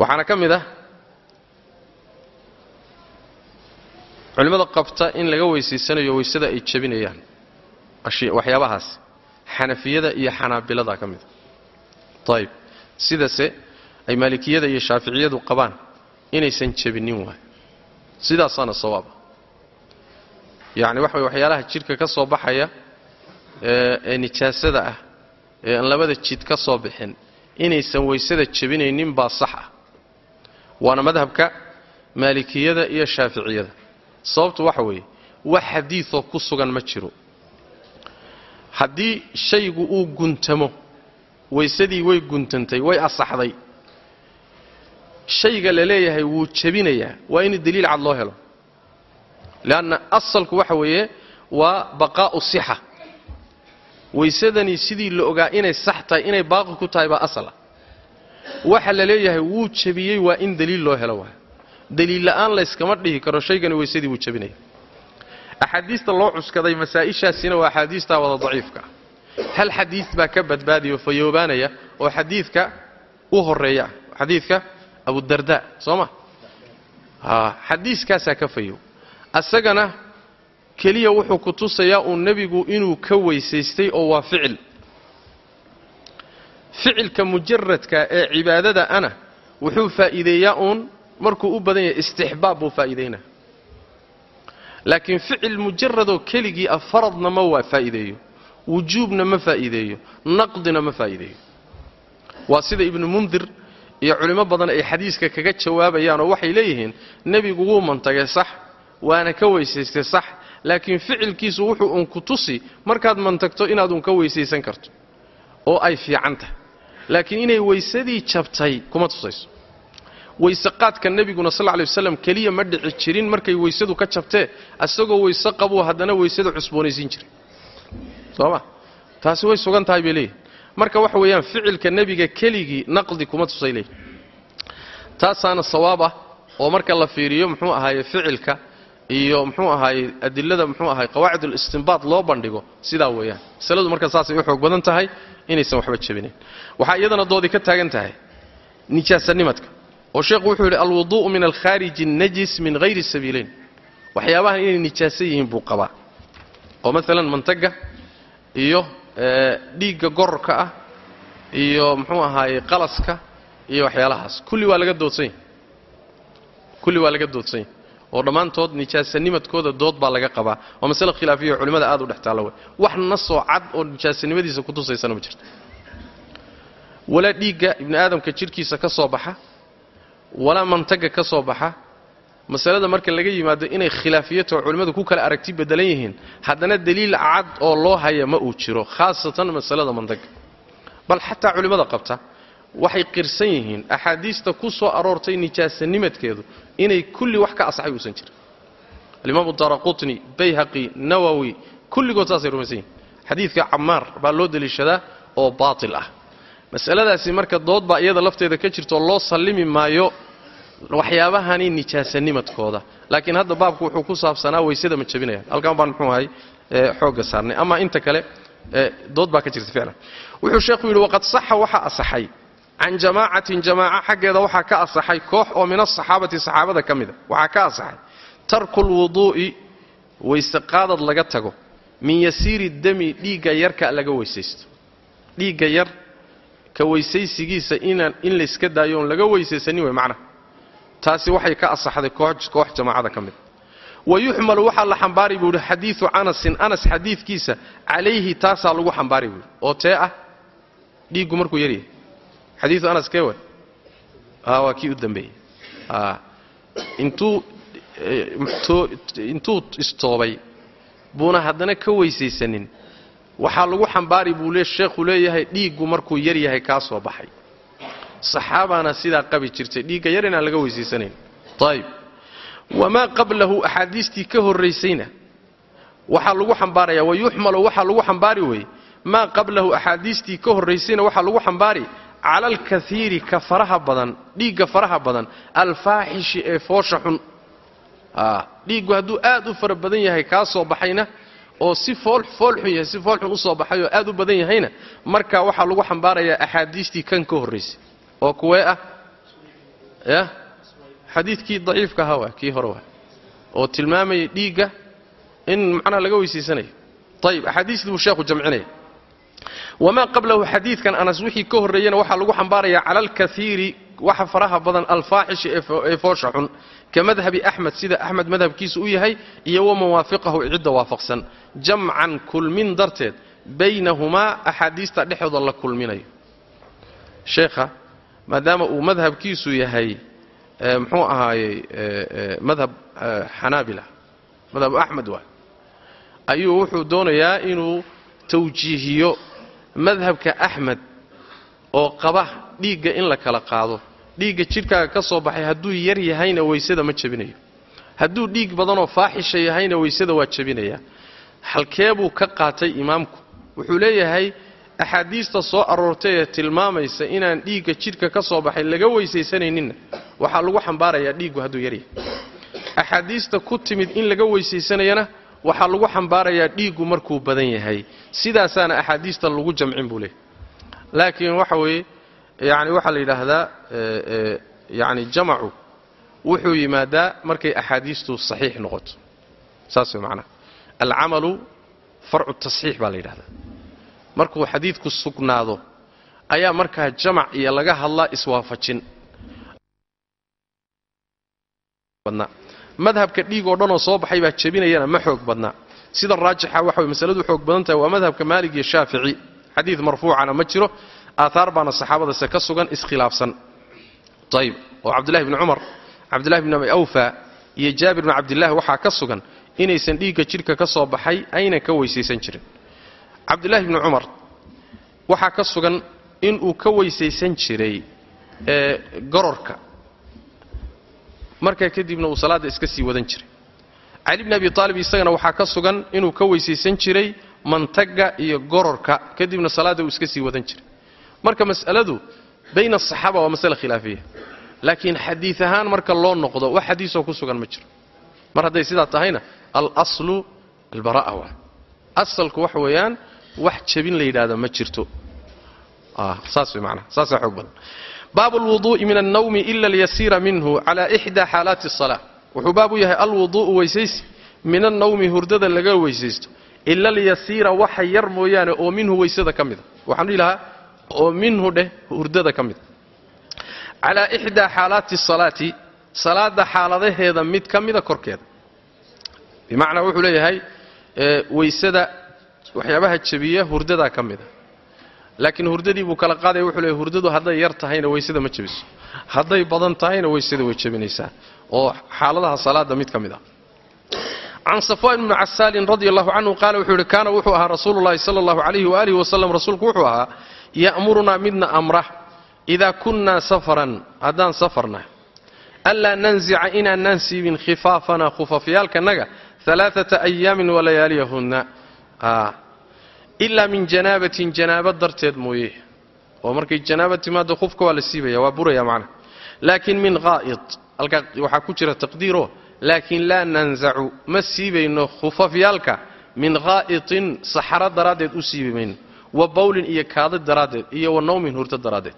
waxaana ka mid ah culimmada qabta in laga weysaysanayo weysada ay jabinayaan waxyaabahaas xanafiyada iyo xanaabilada ka mida ayib sidase ay maalikiyada iyo shaaficiyadu qabaan inaysan jabinin waay sidaasaana sawaaba yacni waxa way waxyaalaha jidhka ka soo baxaya ee nijaasada ah ee aan labada jid ka soo bixin inaysan weysada jabinaynin baa sax ah waana madhabka maalikiyada iyo shaaficiyada. Sababtu waxa weeye wax xadiidoo ku sugan ma jiro. Haddii shaygu uu guntamo weysadii way guntantay way asaxday shayga la leeyahay wuu jebinayaa waa in daliil cad loo helo. Leanna asalku waxa weeye waa baqaa'u sixa. Weysadani sidii la ogaa inay sax tahay inay baaqi ku tahay baa asala waxa la leeyahay wuu jebiyey waa in daliil loo helo waay. Daliil la'aan layskama dhihi karo shaygani weysadii wuu jebinaya axaadiista loo cuskaday masaa'ishaasina waa axaadiistaa wada daciifka. Hal xadiid baa ka badbaadiyo fayoobaanaya oo xadiidka u horreeya xadiidka abudarda soo ma? Xadiiskaasaa ka fayow asagana keliya wuxuu ku tusayaa uun nebigu inuu ka weysaystay oo waa ficil ficilka mujaradka ee cibaadada ana wuxuu faa'iideeyaa uun markuu u badan yahay istixbaab buu faa'iidaynaa laakiin ficil mujaradoo keligii ah faradna ma waa faa'iideeyo. Wujuubna ma faa'iideeyo. Naqdina ma faa'iideeyo. Waa sida ibnu mundir iyo culimmo badan ay xadiiska kaga jawaabayaanoo waxay leeyihiin nebigu wuu mantagay sax waana ka weysaystay sax laakiin ficilkiisu wuxuu uun ku tusi markaad mantagto inaad uun ka weysaysan karto. Oo ay fiican tahay laakiin inay weysadii jabtay kuma tusayso. Weyseqaadka nebiguna sal ly waslam keliya ma dhici jirin markay weysadu ka jabtee isagoo weyse qabuu haddana weysada cusboonaysiin jiray sooma? Taasi way sugan tahay bay leeyihiin marka waxa weeyaan ficilka nebiga keligii naqdi kuma tusay leeyihiin taasaana sawaab ah oo marka la fiiriyo muxuu ahaaye ficilka iyo muxuu ahaaye adilada muxuu ahaye qawaacid ulistinbaad loo bandhigo sidaa weeyaan. Masaladu marka saasay u xoog badan tahay inaysan waxba jabinayn waxaa iyadana doodii ka taagan tahay. Nijaasanimadka oo sheekhu wuxuu yidhi alwudu'u min alkhaariji najis min hayri sabiilayn waxyaabahan inay nijaaso yihiin buu qabaa. Oo maalan mantaga iyo dhiigga gororka ah iyo muxuu ahaaye qalaska iyo waxyaalahaas. Kulli waa laga doodsan yahy kulli waa laga doodsan yahy oo dhammaantood nijaasanimadkooda dood baa laga qabaa. Waa masale khilaafiya culimmada aad u dhex taalla wey. Wax nasoo cad oo nijaasanimadiisa kutusaysana ma jirto walaa dhiigga ibni aadamka jidhkiisa ka soo baxa walaa mantaga ka soo baxa masalada marka laga yimaado inay khilaafiyatoo culimmadu ku kala aragti bedelan yihiin haddana daliil cad oo loo haya ma uu jiro khaasatan masalada mantaga bal xataa culimmada qabta waxay qirsan yihiin axaadiista ku soo aroortay nijaasanimadkeedu inay kulli wax ka asaxay uusan jirin. Alimaamu daraqutni bayhaqi nawowi kulligood saasay rumaysan yihiin xadiidka camaar baa loo deliishadaa oo baatil ah masaladaasi marka dood baa iyada lafteeda ka jirtaoo loo sallimi maayo waxyaabahani nijaasanimadkooda laakiin hadda baabku wuxuu ku saabsanaa weysada ma jabinayaan halkaan baan muxuu ahay xoogga saarnay. Ama inta kale dood baa ka jirta ficlan wuxuu sheekhu yidhi waqad saxa waxaa asaxay. Can jamaacatin jamaaca xaggeeda waxaa ka asaxay. Koox oo min asaxaabati saxaabada ka mida waxaa ka asaxay. Tarku lwuduu'i weyse qaadad laga tago. Min yasiiri dami dhiigga yarka laga weysaysto dhiigga yar ka weysaysigiisa in layska daayo oon laga weysaysanin wey macnaha taasi waxay ka asaxday koox jamaacada ka mid. Wa yuxmalu waxaa la xambaari buu yidhi xadiidu anasin anas xadiidkiisa calayhi taasaa lagu xambaari buu yidhi. Oo tee ah? Dhiiggu markuu yaryahay xadiidu anas kee way waa kii u dambeeyey. Intuu intuu istoobay buuna haddana ka weysaysanin waxaa lagu xambaari buu le sheekhu leeyahay dhiiggu markuu yar yahay kaa soo baxay. Saxaabaana sidaa qabi jirtay dhiigga yar inaan laga weysaysanan ayb wamaa qablahu axaadiistii ka horraysayna waxaa lagu xambaaraya wayuxmalu waxaa lagu xambaari weye maa qablahu axaadiistii ka horraysayna waxaa lagu xambaari cala alkaiiri ka faraha badan dhiigga faraha badan alfaaxishi ee foosha xun. Dhiiggu hadduu aad u fara badan yahay kaa soo baxayna oo si foolxun yahay si foolxun u soo baxay oo aad u badan yahayna markaa waxaa lagu xambaarayaa axaadiistii kan ka horraysay oo kuwee ah ya? Xadiidkii daciifka ahaa waa kii hore waa. Oo tilmaamayay dhiigga in macnaha laga weysaysanayo ayib axaadiistii buu sheekhu jamcinaya. Wamaa qablahu xadiidkan anas wixii ka horreeyana waxaa lagu xambaarayaa cala waxa faraha badan alfaaxishi ee foosha xun ka madhabi axmed sida axmed madhabkiisu u yahay iyo waman waafiqahu cidda waafaqsan. Jamcan kulmin darteed baynahumaa axaadiista dhexdooda la kulminayo. Sheekha maadaama uu madhabkiisu yahay muxuu ahaayey madhab xanaabila madhab axmed waa ayuu wuxuu doonayaa inuu tawjiihiyo madhabka axmed oo qaba dhiigga in la kala qaado dhiigga jidhkaaga ka soo baxay hadduu yar yahayna weysada ma jebinayo. Hadduu dhiig badanoo faaxisha yahayna weysada waa jebinayaa halkee buu ka qaatay imaamku? Wuxuu leeyahay axaadiista soo aroortay ee tilmaamaysa inaan dhiigga jidhka ka soo baxay laga weysaysanayninna waxaa lagu xambaarayaa dhiiggu hadduu yaryahay axaadiista ku timid in laga weysaysanayana waxaa lagu xambaarayaa dhiiggu markuu badan yahay. Sidaasaana axaadiista lagu jamcin buu leeyahy laakiin waxa weeye yani waxaa la yidhaahdaa yani jamacu wuxuu yimaadaa markay axaadiistu saxiix noqoto. Saas way macnaha alcamalu farcu tasxiix baa la yidhahdaa markuu xadiidku sugnaado ayaa markaa jamac iyo laga hadlaa iswaafajin. Madhabka dhiig oo dhanoo soo baxay baa jebinayana ma xoog badnaa. Sida raajixa waxa way masaladu xoog badan tahay waa madhabka maalig iyo shaafici. Xadiid marfuucana ma jiro aaaar baana saxaabadase ka sugan iskhilaafsan. Ayb oo cabdullahi bni cumar cabdullahi bni abi awfa iyo jaabir bni cabdillahi waxaa ka sugan inaysan dhiigga jidhka ka soo baxay aynan ka weysaysan jirin. Cabdullaahi bni cumar waxaa ka sugan inuu ka weysaysan jiray gororka. Markaa kadibna uu salaadda iska sii wadan jiray. Cali bni abi aalib isagana waxaa ka sugan inuu ka weysaysan jiray mantaga iyo gororka. Kadibna salaadda uu iska sii wadan jiray marka mas'aladu bayna asaxaaba waa masale khilaafiya. Laakiin xadiid ahaan marka loo noqdo wax xadiisoo ku sugan ma jiro. Mar hadday sidaa tahayna alaslu albara'a waa. Asalku waxa weeyaan wax jebin la yidhaahda ma jirto. Saas way manaa saasaa xoog badan. Baabu alwuduu'i min annawmi ila alyasiira minhu cala ixdaa xaalaati asala wuxuu baab u yahay alwuduu'u weysaysi min annawmi hurdada laga weysaysto. Ila alyasiira waxa yar mooyaane oo minhu weysada ka mida waxaan dhihi lahaa oo minhu dheh hurdada ka mida calaa ixdaa xaalaati asalaati salaada xaaladaheeda mid ka mida korkeeda. Bimacnaa wuxuu leeyahay weysada waxyaabaha jebiya hurdadaa ka mida. Laakiin hurdadii buu kala qaadaya wuxuu leeyahy hurdadu hadday yar tahayna weysada ma jebiso. Hadday badan tahayna weysada way jebinaysaa. Oo xaaladaha salaada mid ka mid a can safwaan bni casaalin radi allahu canhu qaala wuxuu yidhi kaana wuxuu ahaa rasuulu llahi sala allahu calayhi waalihi wasalam rasuulku wuxuu ahaa ya'murunaa midna amra idaa kunnaa safaran haddaan safarna. Anlaa nanzica inaanaan siibin khifaafana khufafyaalkanaga alaaata ayaamin walayaaliyahunna ilaa min janaabatin janaaba darteed mooye. Oo markay janaaba timaado khufka waa la siibaya waa buraya macnaha laakiin min qaa'id halkaa waxaa ku jira taqdiiro laakiin laa nanzacu ma siibayno khufafyaalka min qaa'itin saxaro daraaddeed u siibi wa bawlin iyo kaadad daraaddeed iyo wa nawmin hurto daraaddeed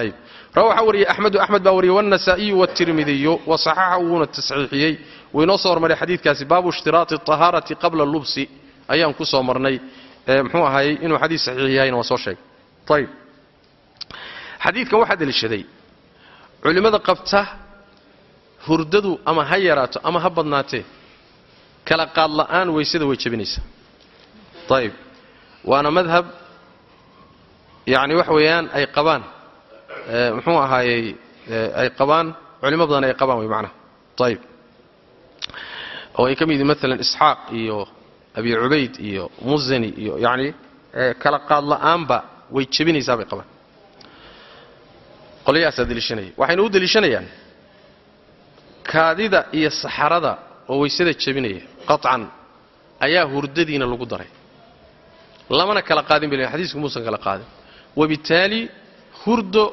ayib ra waxaa wariyey axmedu axmed baa wariyey wannasaa'iyu watirmidiyu wa saxaxa wuuna tasxiixiyey. Waynoo soo hormaray xadiidkaasi baabu ishtiraati ahaarati qabla lubsi. Ayaan ku soo marnay mxuu ahaayey inuu xadiid saxiix yahayna waa soo sheegay. Ayib xadiidkan waxaa deliishaday culimmada qabta hurdadu ama ha yaraato ama ha badnaatee kala qaadla'aan weysada way jebinaysaa. Ayib waana madhab yani wax weeyaan ay qabaan muxuu ahaayey ay qabaan culimo badan ay qabaan way macnaha. Ayb oo ay ka mid yihiin maalan isxaaq iyo abi cubayd iyo musani iyo yacni kala qaad la'aanba way jebinaysaa bay qabaan. Qolyahaasaa deliishanaya waxayna u deliishanayaan kaadida iyo saxarada oo waysada jebinaya. Qaطcan ayaa hurdadiina lagu daray lamana kala qaadin ba xadiisku muusan kala qaadin. Wabittaali hurdo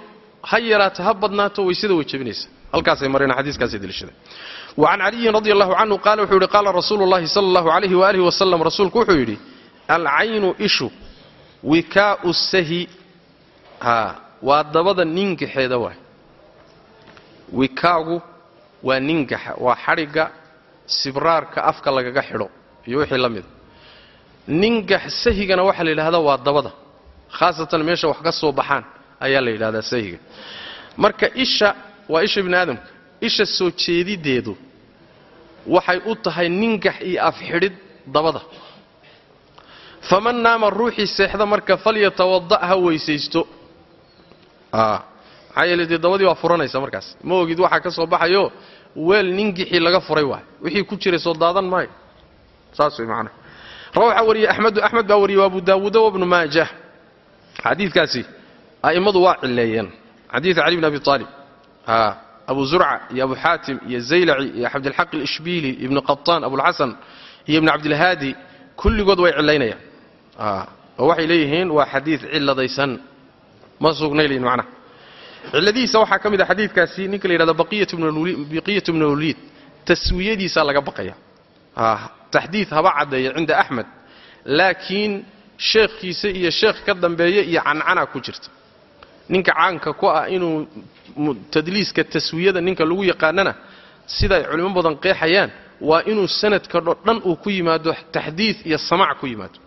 ha yaraato ha badnaato waysada way jebinaysa halkaasay mareen xadiiskaasay deliishadeen wacan caliyin radi allahu canhu qaala wuxuu yidhi qaala rasuulu llahi sala allahu alayhi waalihi wasalam rasuulku wuxuu yidhi alcaynu ishu wikaa'u sahi. Haa waa dabada ningaxeeda waay. Wikaagu waa ningaxa waa xadhigga sibraarka afka lagaga xidho iyo wixii la mida ningax sahigana waxaa la yidhahdaa waa dabada. Khaasatan meesha wax ka soo baxaan ayaa la yidhahdaa sahiga. Marka isha waa isha bini aadamka isha soo jeedideedu waxay u tahay ningax iyo afxidhid dabada. Faman naama ruuxii seexda marka falyatawada' ha weysaysto maxaa yeele dee dabadii waa furanaysa markaas. Ma ogid waxaa ka soo baxayo? Weel ningixii laga furay waay. Wixii ku jiray soo daadan maayo. Saas way macnaha waxaa wariyey axmedu axmed baa wariyey abu daawuuda wabnu maajah. Xadiidkaasi a'immadu waa cileeyeen. Xadiida cali bn abi aalib abu zurca iyo abu xaatim iyo zaylaci iyo cabdilxaq alishbiili ibnu qataan abulxasan iyo ibnu cabdilhaadi kulligood way cilaynayaan oo waxay leeyihiin waa xadiid ciladaysan. Ma sugnay leeyihiin macnaha ciladihiisa waxaa ka mid a xadiidkaasi ninka la yidhahdo baqiyatu bnu waliid taswiyadiisaa laga baqaya taxdiid haba caddeeya cinda axmed laakiin sheekhkiisa iyo sheekh ka dambeeya iyo cancana ku jirta. Ninka caanka ku ah inuu tadliiska taswiyada ninka lagu yaqaanana siday culimo badan qeexayaan waa inuu sanadka dhan uu ku yimaado taxdiid iyo samac ku yimaado.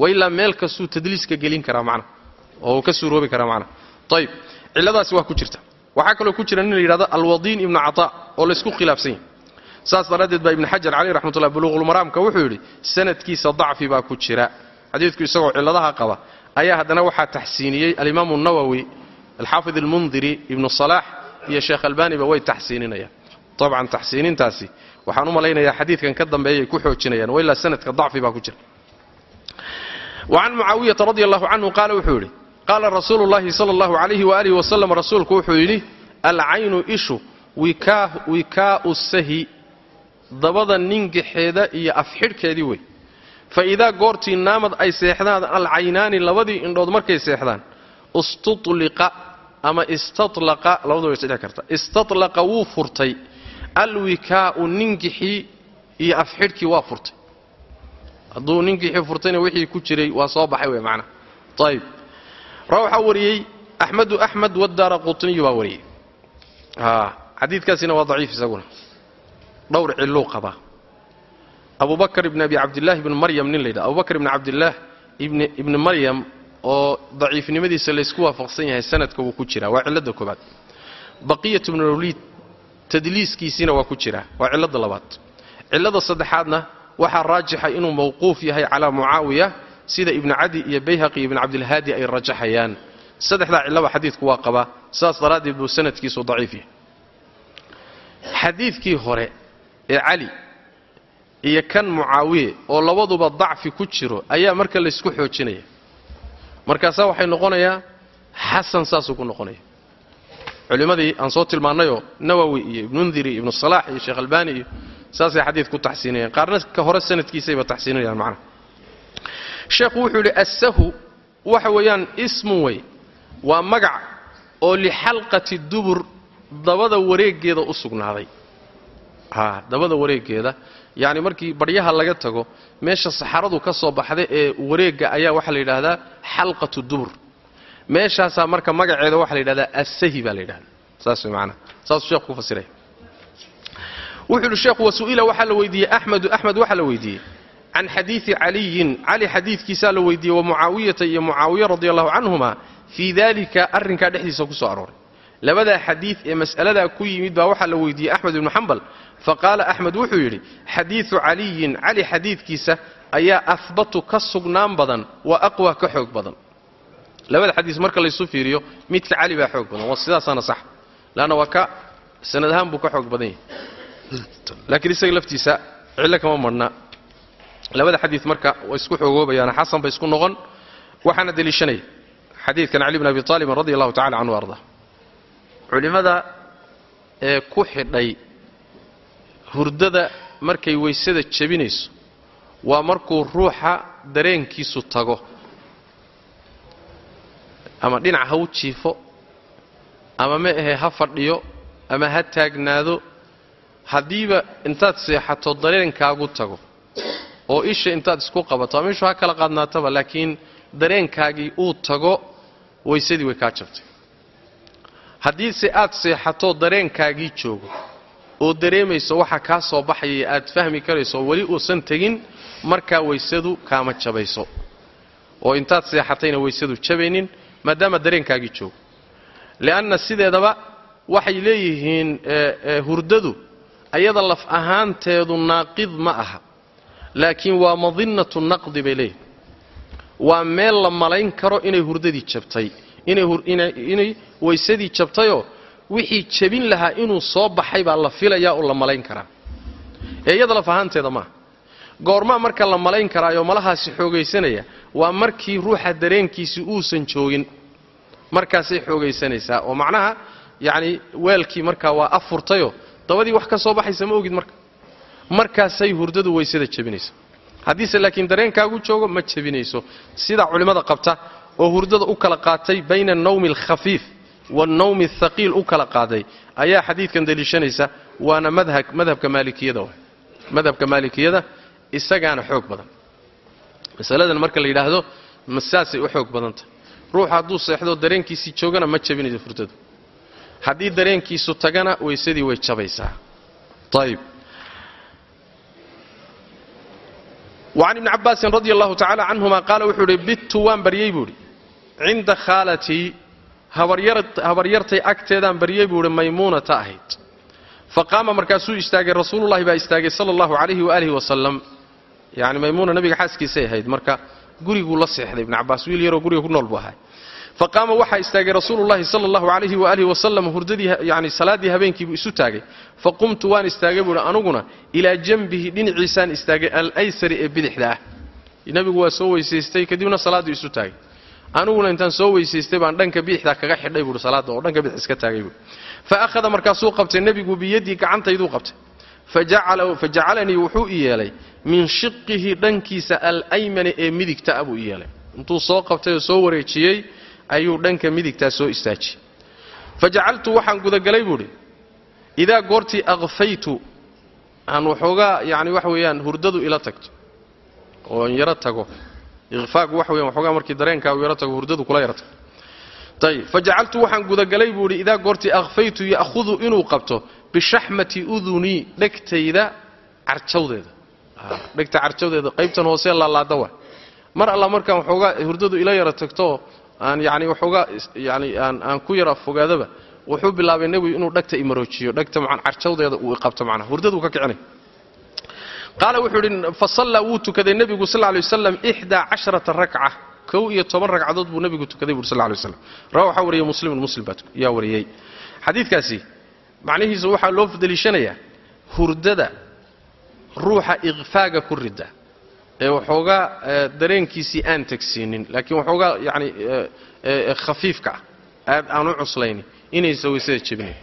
Wa ilaa meel kastuu tadliiska gelin karaa macna oo uu ka suuroobi karaa macna. Ayib cilladaasi waa ku jirta. Waxaa kaloo ku jira nin la yidhahdo alwadiin ibnu cataa oo laysku khilaafsan yahy saas daraaddeed baa ibnu xajar caleyh raxmatullah buluuqulmaraamka wuxuu yidhi sanadkiisa dacfi baa ku jira. Xadiidku isagoo cilladaha qaba ayaa haddana waxaa taxsiiniyey alimaamu nawowi alxaafid almundiri ibnu salaax iyo sheekh albaniba way taxsiininayaan. Dabcan taxsiinintaasi waxaan u malaynayaa xadiidkan ka dambeeyay ku xoojinayaan wa ilaa sanadka dacfi baa ku jira. Wacan mucaawiyata radi allahu canhu qaala wuxuu yidhi qaala rasuulu llahi sala allahu alayhi waalihi wasalam rasuulku wuxuu yidhi alcaynu ishu wikaa'u sahi dabada ningaxeeda iyo afxidhkeedii wey. Fa idaa goortii naamad ay seexdaan alcaynaani labadii indhood markay seexdaan istutliqa ama istatlaqa labadu way isdhexi karta. Istatlaqa wuu furtay alwikaa'u ningixii iyo afxidhkii waa furtay. Hadduu ningixii furtayna wixii ku jiray waa soo baxay wey macnaha ayib ra waxaa wariyey axmedu axmed wadaara qutniyu baa wariyey. Xadiidkaasina waa daciif isaguna dhowr cilluu qabaa abu bakr ibn abi cabdillahi ibni maryam nin laydhaha abu bakr ibni cabdillaah ibni maryam oo daciifnimadiisa laysku waafaqsan yahay sanadka wuu ku jiraa. Waa cilladda koobaad. Baqiyat ibnu wliid tadliiskiisiina waa ku jiraa. Waa cilladda labaad. Cillada saddexaadna waxaa raajixa inuu mawquuf yahay calaa mucaawiya sida ibnu cadi iyo bayhaqi iyo ibn cabdilhaadi ay rajaxayaan. Saddexdaa cillaba xadiidku waa qabaa saas daraaddeed buu sanadkiisu daciif yahay. Xadiidkii hore ee cali iyo kan mucaawiye oo labaduba dacfi ku jiro ayaa marka laysku xoojinaya. Markaasaa waxay noqonayaa xasan saasuu ku noqonaya. Culimmadii aan soo tilmaannayoo nawowi iyo ibnundiri ibnu salaax iyo sheekh albani iyo saasay xadiid ku taxsiinayaan. Qaarna ka hore sanadkiisayba taxsiinayaan macnaha sheekhu wuxuu yidhi assahu waxa weeyaan ismun wey waa magac oo lixalqati dubur dabada wareeggeeda u sugnaaday ha dabada wareeggeeda yacni markii baryaha laga tago meesha saxaradu ka soo baxda ee wareegga ayaa waxaa la yidhaahdaa xalqatu dubur. Meeshaasaa marka magaceeda waxaa la yidhahdaa assahi baa la yidhahdaa. Saas way saasuu sheekhu ku fasiraya. Wuxuu yidhi sheekhu wasu'ila waxaa la weydiiyey axmedu axmed waxaa la weydiiyey. Can xadiidi caliyin cali xadiidkiisaa la weydiiyey wa mucaawiyata iyo mucaawiya radi allahu canhuma fii dalika arrinkaa dhexdiisa ku soo arooray. Labadaa xadiid ee mas'aladaa ku yimid baa waxaa la weydiiyey axmed ibnu xambal faqaala axmed wuxuu yidhi xadiidu caliyin cali xadiidkiisa ayaa ahbatu ka sugnaan badan wa aqwa ka xoog badan labada xadiis marka laysu fiiriyo midka cali baa xoog badan sidaasaana sax leanna waa ka sanad ahaan buu ka xoog badan yahay laakiin isaga laftiisa cillo kama marhna labada xadiid marka way isku xoogoobayaan xasan bay isku noqon waxaana deliishanaya xadiidkan cali bn abi aalibin radi allahu tacala canhu arda culimmada ee ku xidhay hurdada markay weysada jebinayso waa markuu ruuxa dareenkiisu tago. Ama dhinac ha u jiifo ama ma ahe ha fadhiyo ama ha taagnaado haddiiba intaad seexato dareenkaagu tago. Oo isha intaad isku qabato ama ishu ha kala qaadnaataba laakiin dareenkaagii uu tago weysadii way kaa jabtay. Haddiise aad seexato dareenkaagii joogo oo dareemayso waxa kaa soo baxaya aad fahmi karayso weli uusan tegin markaa weysadu kaama jabayso. Oo intaad seexatayna weysadu jabaynin maadaama dareenkaagii joogo. Li'anna sideedaba waxay leeyihiin hurdadu ayada laf ahaanteedu naaqid ma aha. Laakiin waa madinnatu naqdi bay leeyihiin waa meel la malayn karo inay hurdadii jabtay inay weysadii jabtayoo wixii jebin lahaa inuu soo baxay baa la filayaa oo la malayn karaa. Ee iyada laf ahaanteeda maaha goormaa marka la malayn karaayoo malahaasi xoogaysanaya waa markii ruuxa dareenkiisi uusan joogin. Markaasay xoogaysanaysaa oo macnaha yacni weelkii markaa waa afurtayoo dabadii wax ka soo baxaysa ma ogid marka. Markaasay hurdadu weysada jebinaysa haddiise laakiin dareenkaagu joogo ma jebinayso. Sida culimmada qabta oo hurdada u kala qaatay bayna annawmi alkhafiif wannawmi althaqiil u kala qaaday. Ayaa xadiidkan deliishanaysa waana madhabka maalikiyada madhabka maalikiyada isagaana xoog badan. Masaladan marka la yidhaahdo masaasay u xoog badantah ruux hadduu seexdo dareenkiisii joogana ma jabinayso hurdadu haddii dareenkiisu tagana weysadii way jabaysaa. Ayb wacan ibni cabbaasin radi allahu tacala canhuma qaala wuxuu idhi bittu waan baryey buu idhi cinda khaalatii habaryartay agteedaan baryey buu idhi maymuunata ahayd. Fa qaama markaasuu istaagay rasuululahi baa istaagay sala allahu calayhi waalihi wasalam yani maymuuna nabiga xaaskiisay ahayd. Marka guriguu la seexday ibni cabbaas wiil yaroo guriga ku nool buu ahay fa qaama waxaa istaagay rasuululahi sala allahu calayhi waalihi wasalam hurdadii yani salaaddii habeenkiibuu isu taagay. Fa qumtu waan istaagay buuhi anuguna ilaa janbihi dhinaciisaan istaagay alaysari ee bidixda ah. Nebigu waa soo weysaystay kadibna salaadduu isu taagay aniguna intaan soo weysaystay baan dhanka bidixdaa kaga xidhay buuhi salaadda oo dhanka bidix iska taagay buui fa akhada markaasuu qabtay nebigu biyadii gacantayduu qabtay. Fa jacalanii wuxuu i yeelay min shiqihi dhankiisa alaymani ee midigta a buu i yeelay. Intuu soo qabtay oo soo wareejiyey ayuu dhanka midigtaa soo istaajiyey. Fa waxaan gudagalay buuhi idaa goortii akfaytu aan waxoogaa yani waxa weeyaan hurdadu ila tagto. Oon yaro tago iqfaagu waxa weyan waxoogaa markii dareenkaa uu yaro tago hurdadu kula yaro tago ayib fa jacaltu waxaan gudagalay buuhi idaa goortii akfaytu ya'hudu inuu qabto bishaxmati udunii dhegtayda carjawdeeda. Dhegta carjawdeeda qaybtan hoosee laalaada wa mar alla markaan waxoogaa hurdadu ila yaro tagtoo aan yani waxoogaa yani aan ku yara fogaadaba wuxuu bilaabay nebigu inuu dhagta imaroojiyo dhagta maan carjawdeeda uu iqabto macnaha. Hurdaduu ka kicinay qaala wuxuu idhi fa sallaa wuu tukaday nebigu sal lay waslam ixdaa casharata rakca. Kow iyo toban ragcadood buu nebigu tukaday buri sal lay waslam rawa waxaa wariyey muslimun muslim baa yaa wariyey xadiidkaasi macnihiisu waxaa loo deliishanayaa hurdada ruuxa iqfaaga ku rida ee waxoogaa dareenkiisii aan tegsiinin laakiin waxoogaa yani khafiifka ah. Aad aan u cuslaynin inaysa weysada jebinayn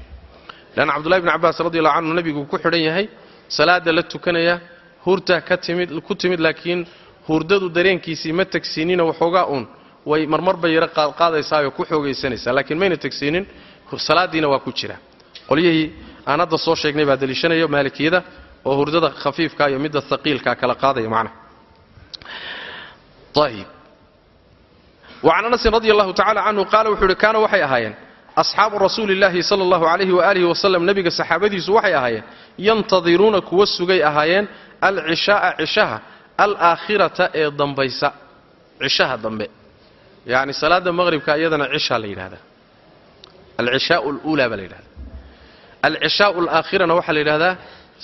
leanna cabdullahi bni cabbaas radi allahu canhu nebigu ku xidhan yahay salaada la tukanaya hurtaa ka timid ku timid laakiin hurdadu dareenkiisii ma tegsiinina waxoogaa uun. Way marmar bay yaro qaadqaadaysaayoo ku xoogaysanaysaa. Laakiin mayna tegsiinin salaadiina waa ku jira. Qolyihii aan hadda soo sheegnay baa deliishanaya maalikiyada oo hurdada khafiifka iyo midda haqiilkaa kala qaadaya macnaha ayib wacan anasin radi allahu tacala canhu qaala wuxuu uhi kaana waxay ahaayeen asxaabu rasuuli illaahi sala allahu calayhi waalihi wasalam nebiga saxaabadiisu waxay ahaayeen yantadiruuna kuwa sugay ahaayeen alcishaaa cishaha alaakhirata ee dambaysa. Cishaha dambe. Yacni salaada maqhribka iyadana cishaa la yidhahdaa alcishaau luulaa baa la yidhahdaa alcishaau alaakhirana waxaa la yidhahdaa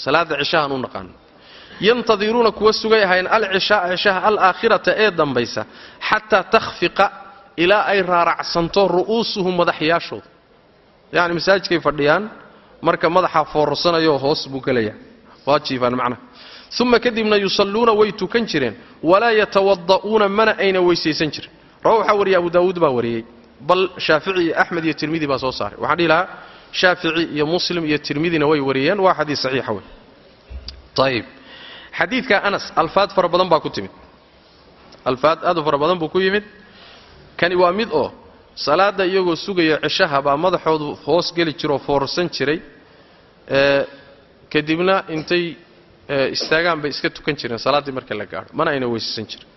salaada cishahaan u naqaano yantadiruuna kuwa sugay ahaayeen alcishaaa cishaha alaakhirata ee dambaysa xataa takhfiqa ilaa ay raaracsanto ru'uusuhum madaxyaashooda. Yacni masaajidkay fadhiyaan marka madaxaa foorarsanayoo hoos buu gelaya waa jiifaan macnaha uma kadibna yusalluuna way tukan jireen. Walaa yatawada'uuna mana ayna weysaysan jirin. Rawa waxaa wariyay abu daawuud baa wariyey. Bal shaafici iyo axmed iyo tirmidi baa soo saaray. Waxaan dhihi lahaa shaafici iyo muslim iyo tirmidina way wariyeen. Waa xadiis saxiixa wey ayib xadiidka anas alfaad fara badan baa ku timid. Alfaad aad u fara badan buu ku yimid. Kani waa mid oo salaadda iyagoo sugaya cishaha baa madaxoodu hoos geli jiroo foorsan jiray. Kadibna intay istaagaan bay iska tukan jireen salaaddii marka la gaadho mana ayna weysaysan jirin.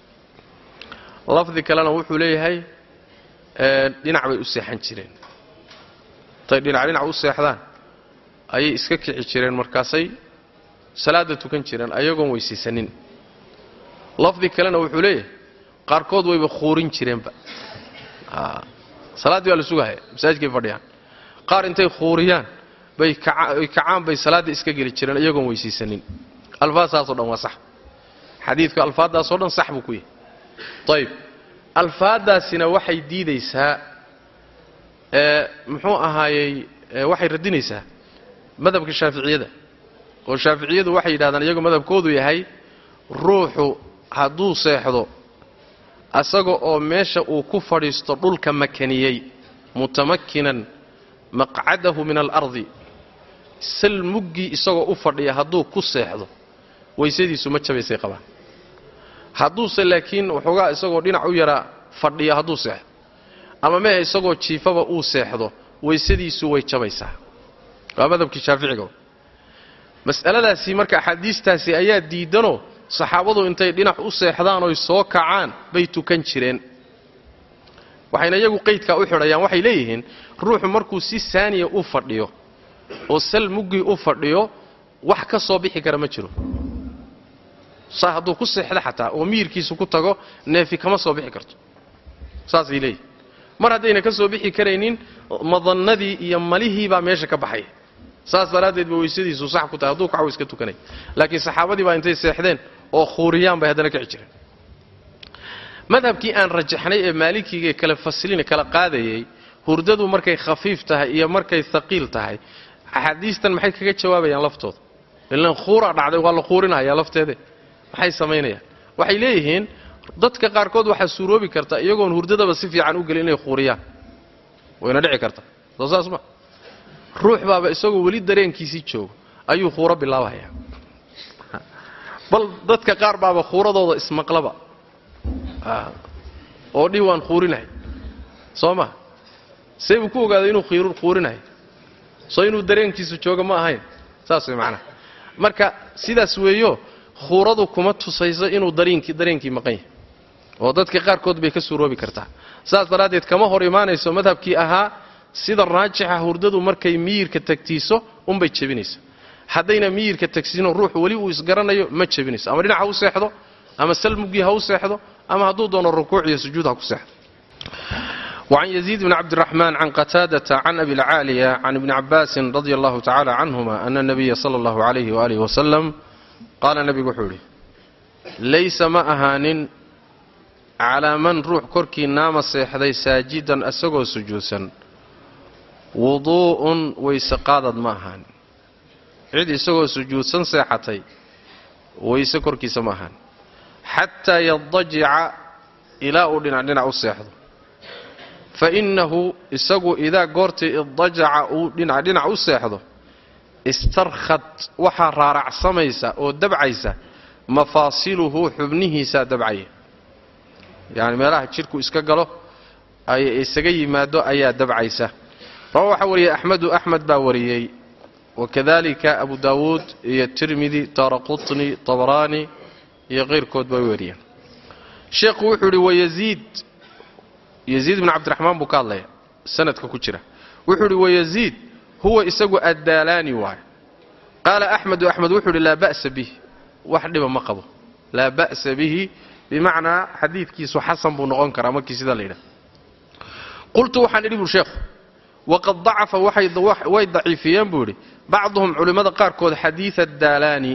Lafdi kalena wuxuu leeyahay dhinac bay u seexan jireen. Intay dhinac dhinac u seexdaan ayay iska kici jireen markaasay salaadda tukan jireen ayagoon weysaysanin. Lafdi kalena wuxuu leeyahay qaarkood wayba khuurin jireenba salaaddii baa la sugahaya masaajidkay fadhiyaan. Qaar intay khuuriyaan bay kacaan bay salaadda iska geli jireen iyagoon weysaysanin alfaaddaasoo dhan waa sax. Xadiidku alfaaddaasoo dhan sax buu ku yahay ayib alfaaddaasina waxay diidaysaa muxuu ahaayey waxay radinaysaa madhabka shaaficiyada. Oo shaaficiyadu waxay yidhahdaan iyagoo madhabkoodu yahay ruuxu hadduu seexdo asaga oo meesha uu ku fadhiisto dhulka makaniyey mutamakinan maqcadahu min alardi sal muggii isagoo u fadhiya hadduu ku seexdo weysadiisu ma jabaysay qabaan. Hadduuse laakiin waxoogaa isagoo dhinac u yaraa fadhiya hadduu seexdo ama mehe isagoo jiifaba uu seexdo weysadiisu way jabaysaa. Waa madhabkii shaaficiga mas'aladaasi marka axaadiistaasi ayaa diidanoo saxaabadu intay dhinac u seexdaan oy soo kacaan bay tukan jireen. Waxayna iyagu qaydkaa u xidhayaan waxay leeyihiin ruuxu markuu si saaniya u fadhiyo oo sal muggii u fadhiyo wax ka soo bixi kara ma jiro saa hadduu ku seexdo xataa oo miyirkiisu ku tago neefi kama soo bixi karto. Saasay leeyihiin mar haddayna ka soo bixi karaynin madannadii iyo malihii baa meesha ka baxaya saas daraaddeed ba weysadiisu sax ku tahay hadduu kacaw iska tukanay. Laakiin saxaabadii baa intay seexdeen oo khuuriyaan bay haddana kici jireen. Madhabkii aan rajaxnay ee maalikigae kala faslin kala qaadayay hurdadu markay khafiif tahay iyo markay haqiil tahay axaadiistan maxay kaga jawaabayaan laftooda? Ilan khuuraa dhacday waa la khuurinaya lafteede maxay samaynayaan waxay leeyihiin dadka qaarkood waxaa suuroobi karta iyagoon hurdadaba si fiican u gelin inay khuuriyaan wayna dhici karta soo saas ma. Ruux baaba isagoo weli dareenkiisii joogo ayuu khuuro bilaabaya bal dadka qaar baaba khuuradooda ismaqlaba. Oo dhihi waan khuurinahay soo ma. See buu ku ogaaday inuu khuurinahay soo inuu dareenkiisu joogo ma ahayn. Saas way macnaha marka sidaas weeyo khuuradu kuma tusayso inuu dareenkii dareenkii maqan yahay oo dadka qaarkood bay ka suuroobi kartaa saas daraaddeed kama hor imaanayso madhabkii ahaa sida raajixa hurdadu markay miyirka tagtiiso unbay jebinaysa haddayna miyirka tagsiino ruux weli uu isgaranayo ma jebinayso ama dhinac ha u seexdo ama salmugii ha u seexdo ama hadduu doono rukuuc iyo sujuud ha ku seexdo وعن يزيد بن عبد الرحمن عن قتادة عن أبي العالية عن ابن عباس رضي الله تعالى عنهما أن النبي صلى الله عليه وآله وسلم qaala nebigu wuxuu yidhi laysa ma ahaanin calaa man ruux korkii naama seexday saajidan isagoo sujuudsan. Wuduu'un weyse qaadad ma ahaanin. Cid isagoo sujuudsan seexatay weyse korkiisa ma ahaanin. Xataa yadajica ilaa uu dhinac dhinac u seexdo. Fa innahu isagu idaa goortii idajaca uu dhinac dhinac u seexdo istarkhad waxaa raaracsamaysa oo dabcaysa mafaasiluhu xubnihiisaa dabcaya yacani meelaha jidhku iska galo ay isaga yimaado ayaa dabcaysa. Rawa waxaa wariyey axmedu axmed baa wariyey wakadalika abu daawuud iyo tirmidi taaraqutni tabaraani iyo keyrkood bay wariyeen. Sheekhu wuxuu yidhi wayaziid yaziid. Bn cabdiraxmaan buu ka hadlaya sanadka ku jira. Wuxuu yidhi wayaziid huwa isagu addaalaani waayo qaala axmedu axmed wuxuu yidhi laa ba'sa bihi. Wax dhiba ma qabo. Laa ba'sa bihi bimacnaa xadiidkiisu xasan buu noqon karaa markii sidaa la yidhaha qultu waxaan idhi bur sheekhu waqad dacafa way daciifiyeen buu yidhi bacduhum culimmada qaarkood xadiida daalaani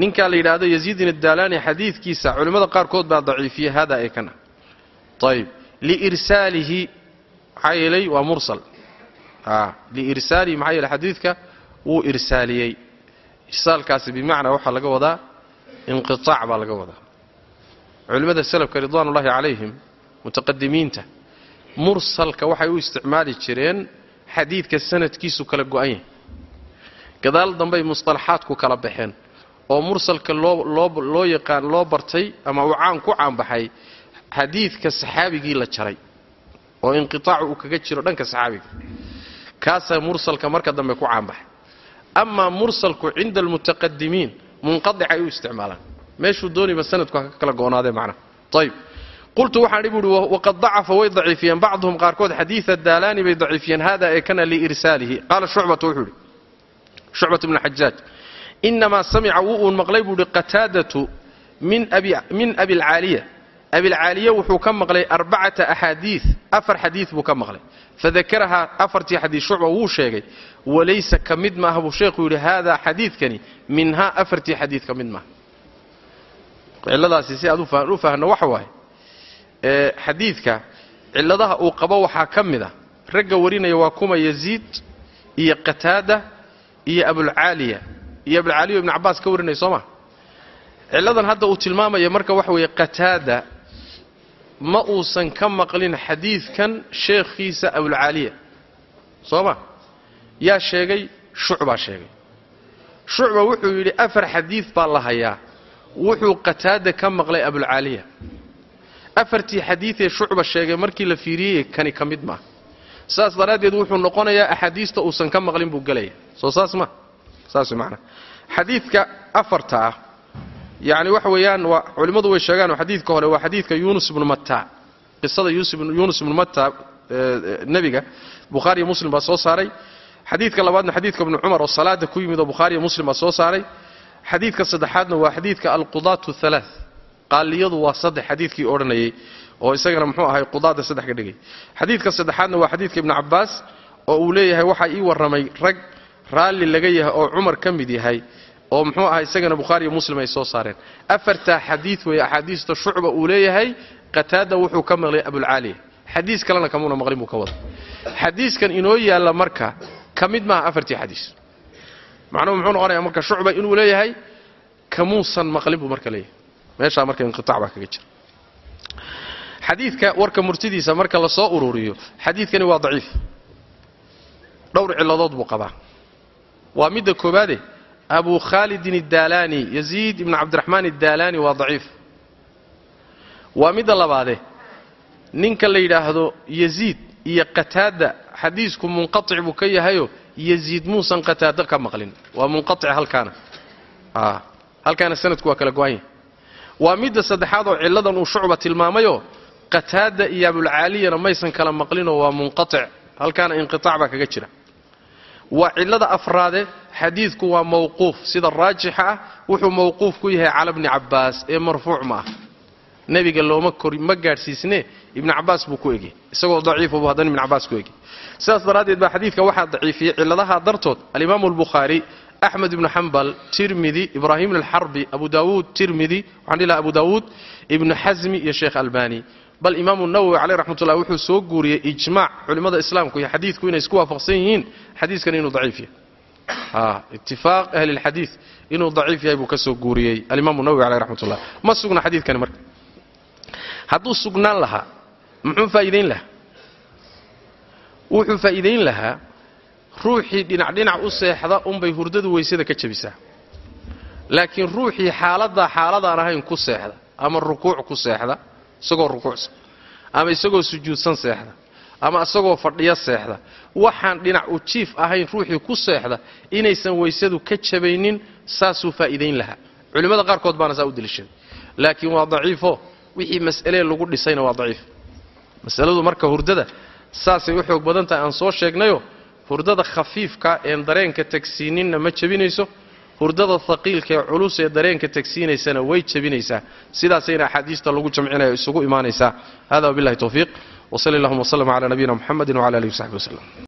ninkaa la yidhaahdo yaziidin adaalaani xadiidkiisa culimmada qaarkood baa daciifiyey hada ee kana ayb liirsaalihi maxaa yeelay waa mursal liirsaalihi maxaa yeeley xadiidka wuu irsaaliyey. Irsaalkaasi bimacnaa waxaa laga wadaa inqiaac baa laga wadaa. Culimmada selafka ridwaanullaahi calayhim mutaqadimiinta mursalka waxay u isticmaali jireen xadiidka sanadkiisu kala go'an yahay. Gadaal dambey musطalaxaadku kala baxeen oo mursalka loo yaqaan loo bartay ama uu caan ku caanbaxay xadiidka saxaabigii la jaray oo inqiطaacu uu kaga jiro dhanka saxaabiga kaasaa mursalka marka dambe ku caanbaxay. Amaa mursalku cinda almutaqadimiin munqadicay u isticmaalaan. Meeshuu dooniba sanadku ha ka kala go'naadee macnaha. Ayb qultu waxaan dhi buuhi waqad dacafa way daciifiyeen bacduhum qaarkood xadiida daalaani bay daciifiyeen hada ee kana liirsaalihi qaala shucbatu wuxuu idhi shucbat bnu xajaaj inamaa samica wuu uun maqlay buu ihi qataadatu min abilcaaliya abilcaaliya wuxuu ka maqlay arbacata axaadii afar xadiid buu ka maqlay. Fadakarahaa afartii xadiid shucba wuu sheegay walaysa ka mid maaha buu sheekhu yidhi haadaa xadiidkani minhaa afartii xadiid ka mid maaha. Ciladaasi si aad u fahanno waxa waaye. Xadiidka cilladaha uu qabo waxaa ka mid a ragga warinaya waa kuma yaziid iyo qataada iyo abulcaaliya. Iyo abulcaaliya ibnu cabbaas ka warinaya soo ma? Cilladan hadda uu tilmaamaya marka waxa weeye qataada ma uusan ka maqlin xadiidkan sheekhiisa abulcaaliya soo ma? Yaa sheegay? Shucbaa sheegay. Shucba wuxuu yidhi afar xadiid baa la hayaa. Wuxuu qataada ka maqlay abulcaaliya afartii xadiidee shucba sheegay markii la fiiriyey kani ka mid maaha saas daraaddeed wuxuu noqonayaa axaadiista uusan ka maqlin buu gelaya soo saas ma? Saas macnaa xadiidka afarta ah yacni waxa weeyaan waa culimmadu way sheegaan oo xadiidka hore waa xadiidka yuunus ibnu matta. Qisada yuunus ibnu matta nebiga bukhaariyo muslim baa soo saaray. Xadiidka labaadna xadiidka ibnu cumar oo salaada ku yimid oo bukhaariyo muslim baa soo saaray. Xadiidka saddexaadna waa xadiidka alqudaatu halaa qaaliyadu waa saddex xadiidkii odhanayay oo isagana muxuu ahay qudaada saddex ka dhigay. Xadiidka saddexaadna waa xadiidka ibnu cabbaas oo uu leeyahay waxaa ii warramay rag raalli laga yahay oo cumar ka mid yahay oo muxuu ahay isagana bukhaariyo muslim ay soo saareen. Afartaa xadiid weeye axaadiista shucba uu leeyahay qataada wuxuu ka maqlay abulcaaliya xadiis kalena kamuuna maqlin buu ka wada xadiiskan inoo yaalla marka ka mid maaha afartii xadiis. Macnuhu muxuu noqonayaa marka shucba inuu leeyahay kamuusan maqlin buu marka leeyahay. Meeshaa marka inqiaac baa kaga jira. Xadiidka warka murtidiisa marka la ururiyo xadiidkani waa daciif. Dhowr cilladood buu qabaa. Waa midda koobaade abu khaalidin addaalaani yaziid ibnu cabdiraxmaan addaalaani waa daciif. Waa midda labaade. Ninka la yidhaahdo yaziid iyo qataada xadiisku munqatic buu ka yahayo yaziid muusan qataado ka maqlin. Waa munqaic halkaana. Halkaana sanadku waa kala go-an yahay. Waa midda saddexaad oo cilladan uu shucba tilmaamayoo qataada iyo abulcaaliyana maysan kala maqlinoo waa munqatic. Halkaana inqiaac baa kaga jira. Waa cillada afraade xadiidku waa mawquuf. Sida raajixa ah wuxuu mawquuf ku yahay cala bni cabbaas ee marfuuc ma ah nebiga looma kori ma gaadhsiisne ibnu cabbaas buu ku egey isagoo daciifabu haddana ibnu cabbaas ku egey sidaas daraaddeed baa xadiidka waxaa daciifiyey cilladaha dartood. Alimaamu albukhaari axmed ibnu xambal tirmidi ibraahim alxarbi abu daawuud tirmidi waxaan dhihi laha abu daawuud ibnu xasmi iyo sheekh albani. Bal imaamu nawowi caleyh raxmatullah wuxuu soo guuriyey ijmaac culimmada islaamku iyo xadiidku inay isku waafaqsan yihiin. Xadiiskan inuu daciif yahay itifaaq ahli lxadiid inuu daciif yahay buu ka soo guuriyey. Alimaamu nawowi caleyh raxmatullah. Ma sugna xadiidkani marka. Hadduu sugnaan lahaa muxuu faa'iidayn lahaa? Wuxuu faa'iidayn lahaa ruuxii dhinac dhinac u seexda unbay hurdadu weysada ka jabisaa. Laakiin ruuxii xaaladdaa xaaladaan ahayn ku seexda ama rukuuc ku seexda isagoo rukuucsan ama isagoo sujuudsan seexda ama isagoo fadhiyo seexda waxaan dhinac u jiif ahayn ruuxii ku seexda inaysan weysadu ka jabaynin saasuu faa'iidayn lahaa. Culimmada qaarkood baana saa u deliishaday laakiin waa daciifo. Wixii mas'alee lagu dhisayna waa daciif. Masaladu marka hurdada saasay u xoog badan tahay aan soo sheegnayo hurdada khafiifka een dareenka tagsiininna ma jebinayso hurdada haqiilka ee culus ee dareenka tagsiinaysana way jebinaysaa sidaasayna axaadiista lagu jamcinaya isugu imaanaysaa. Hada wabillahi towfiiq wsali allahuma wslm cala nabiyina muxamedi wcala alihi wsaxbi waslem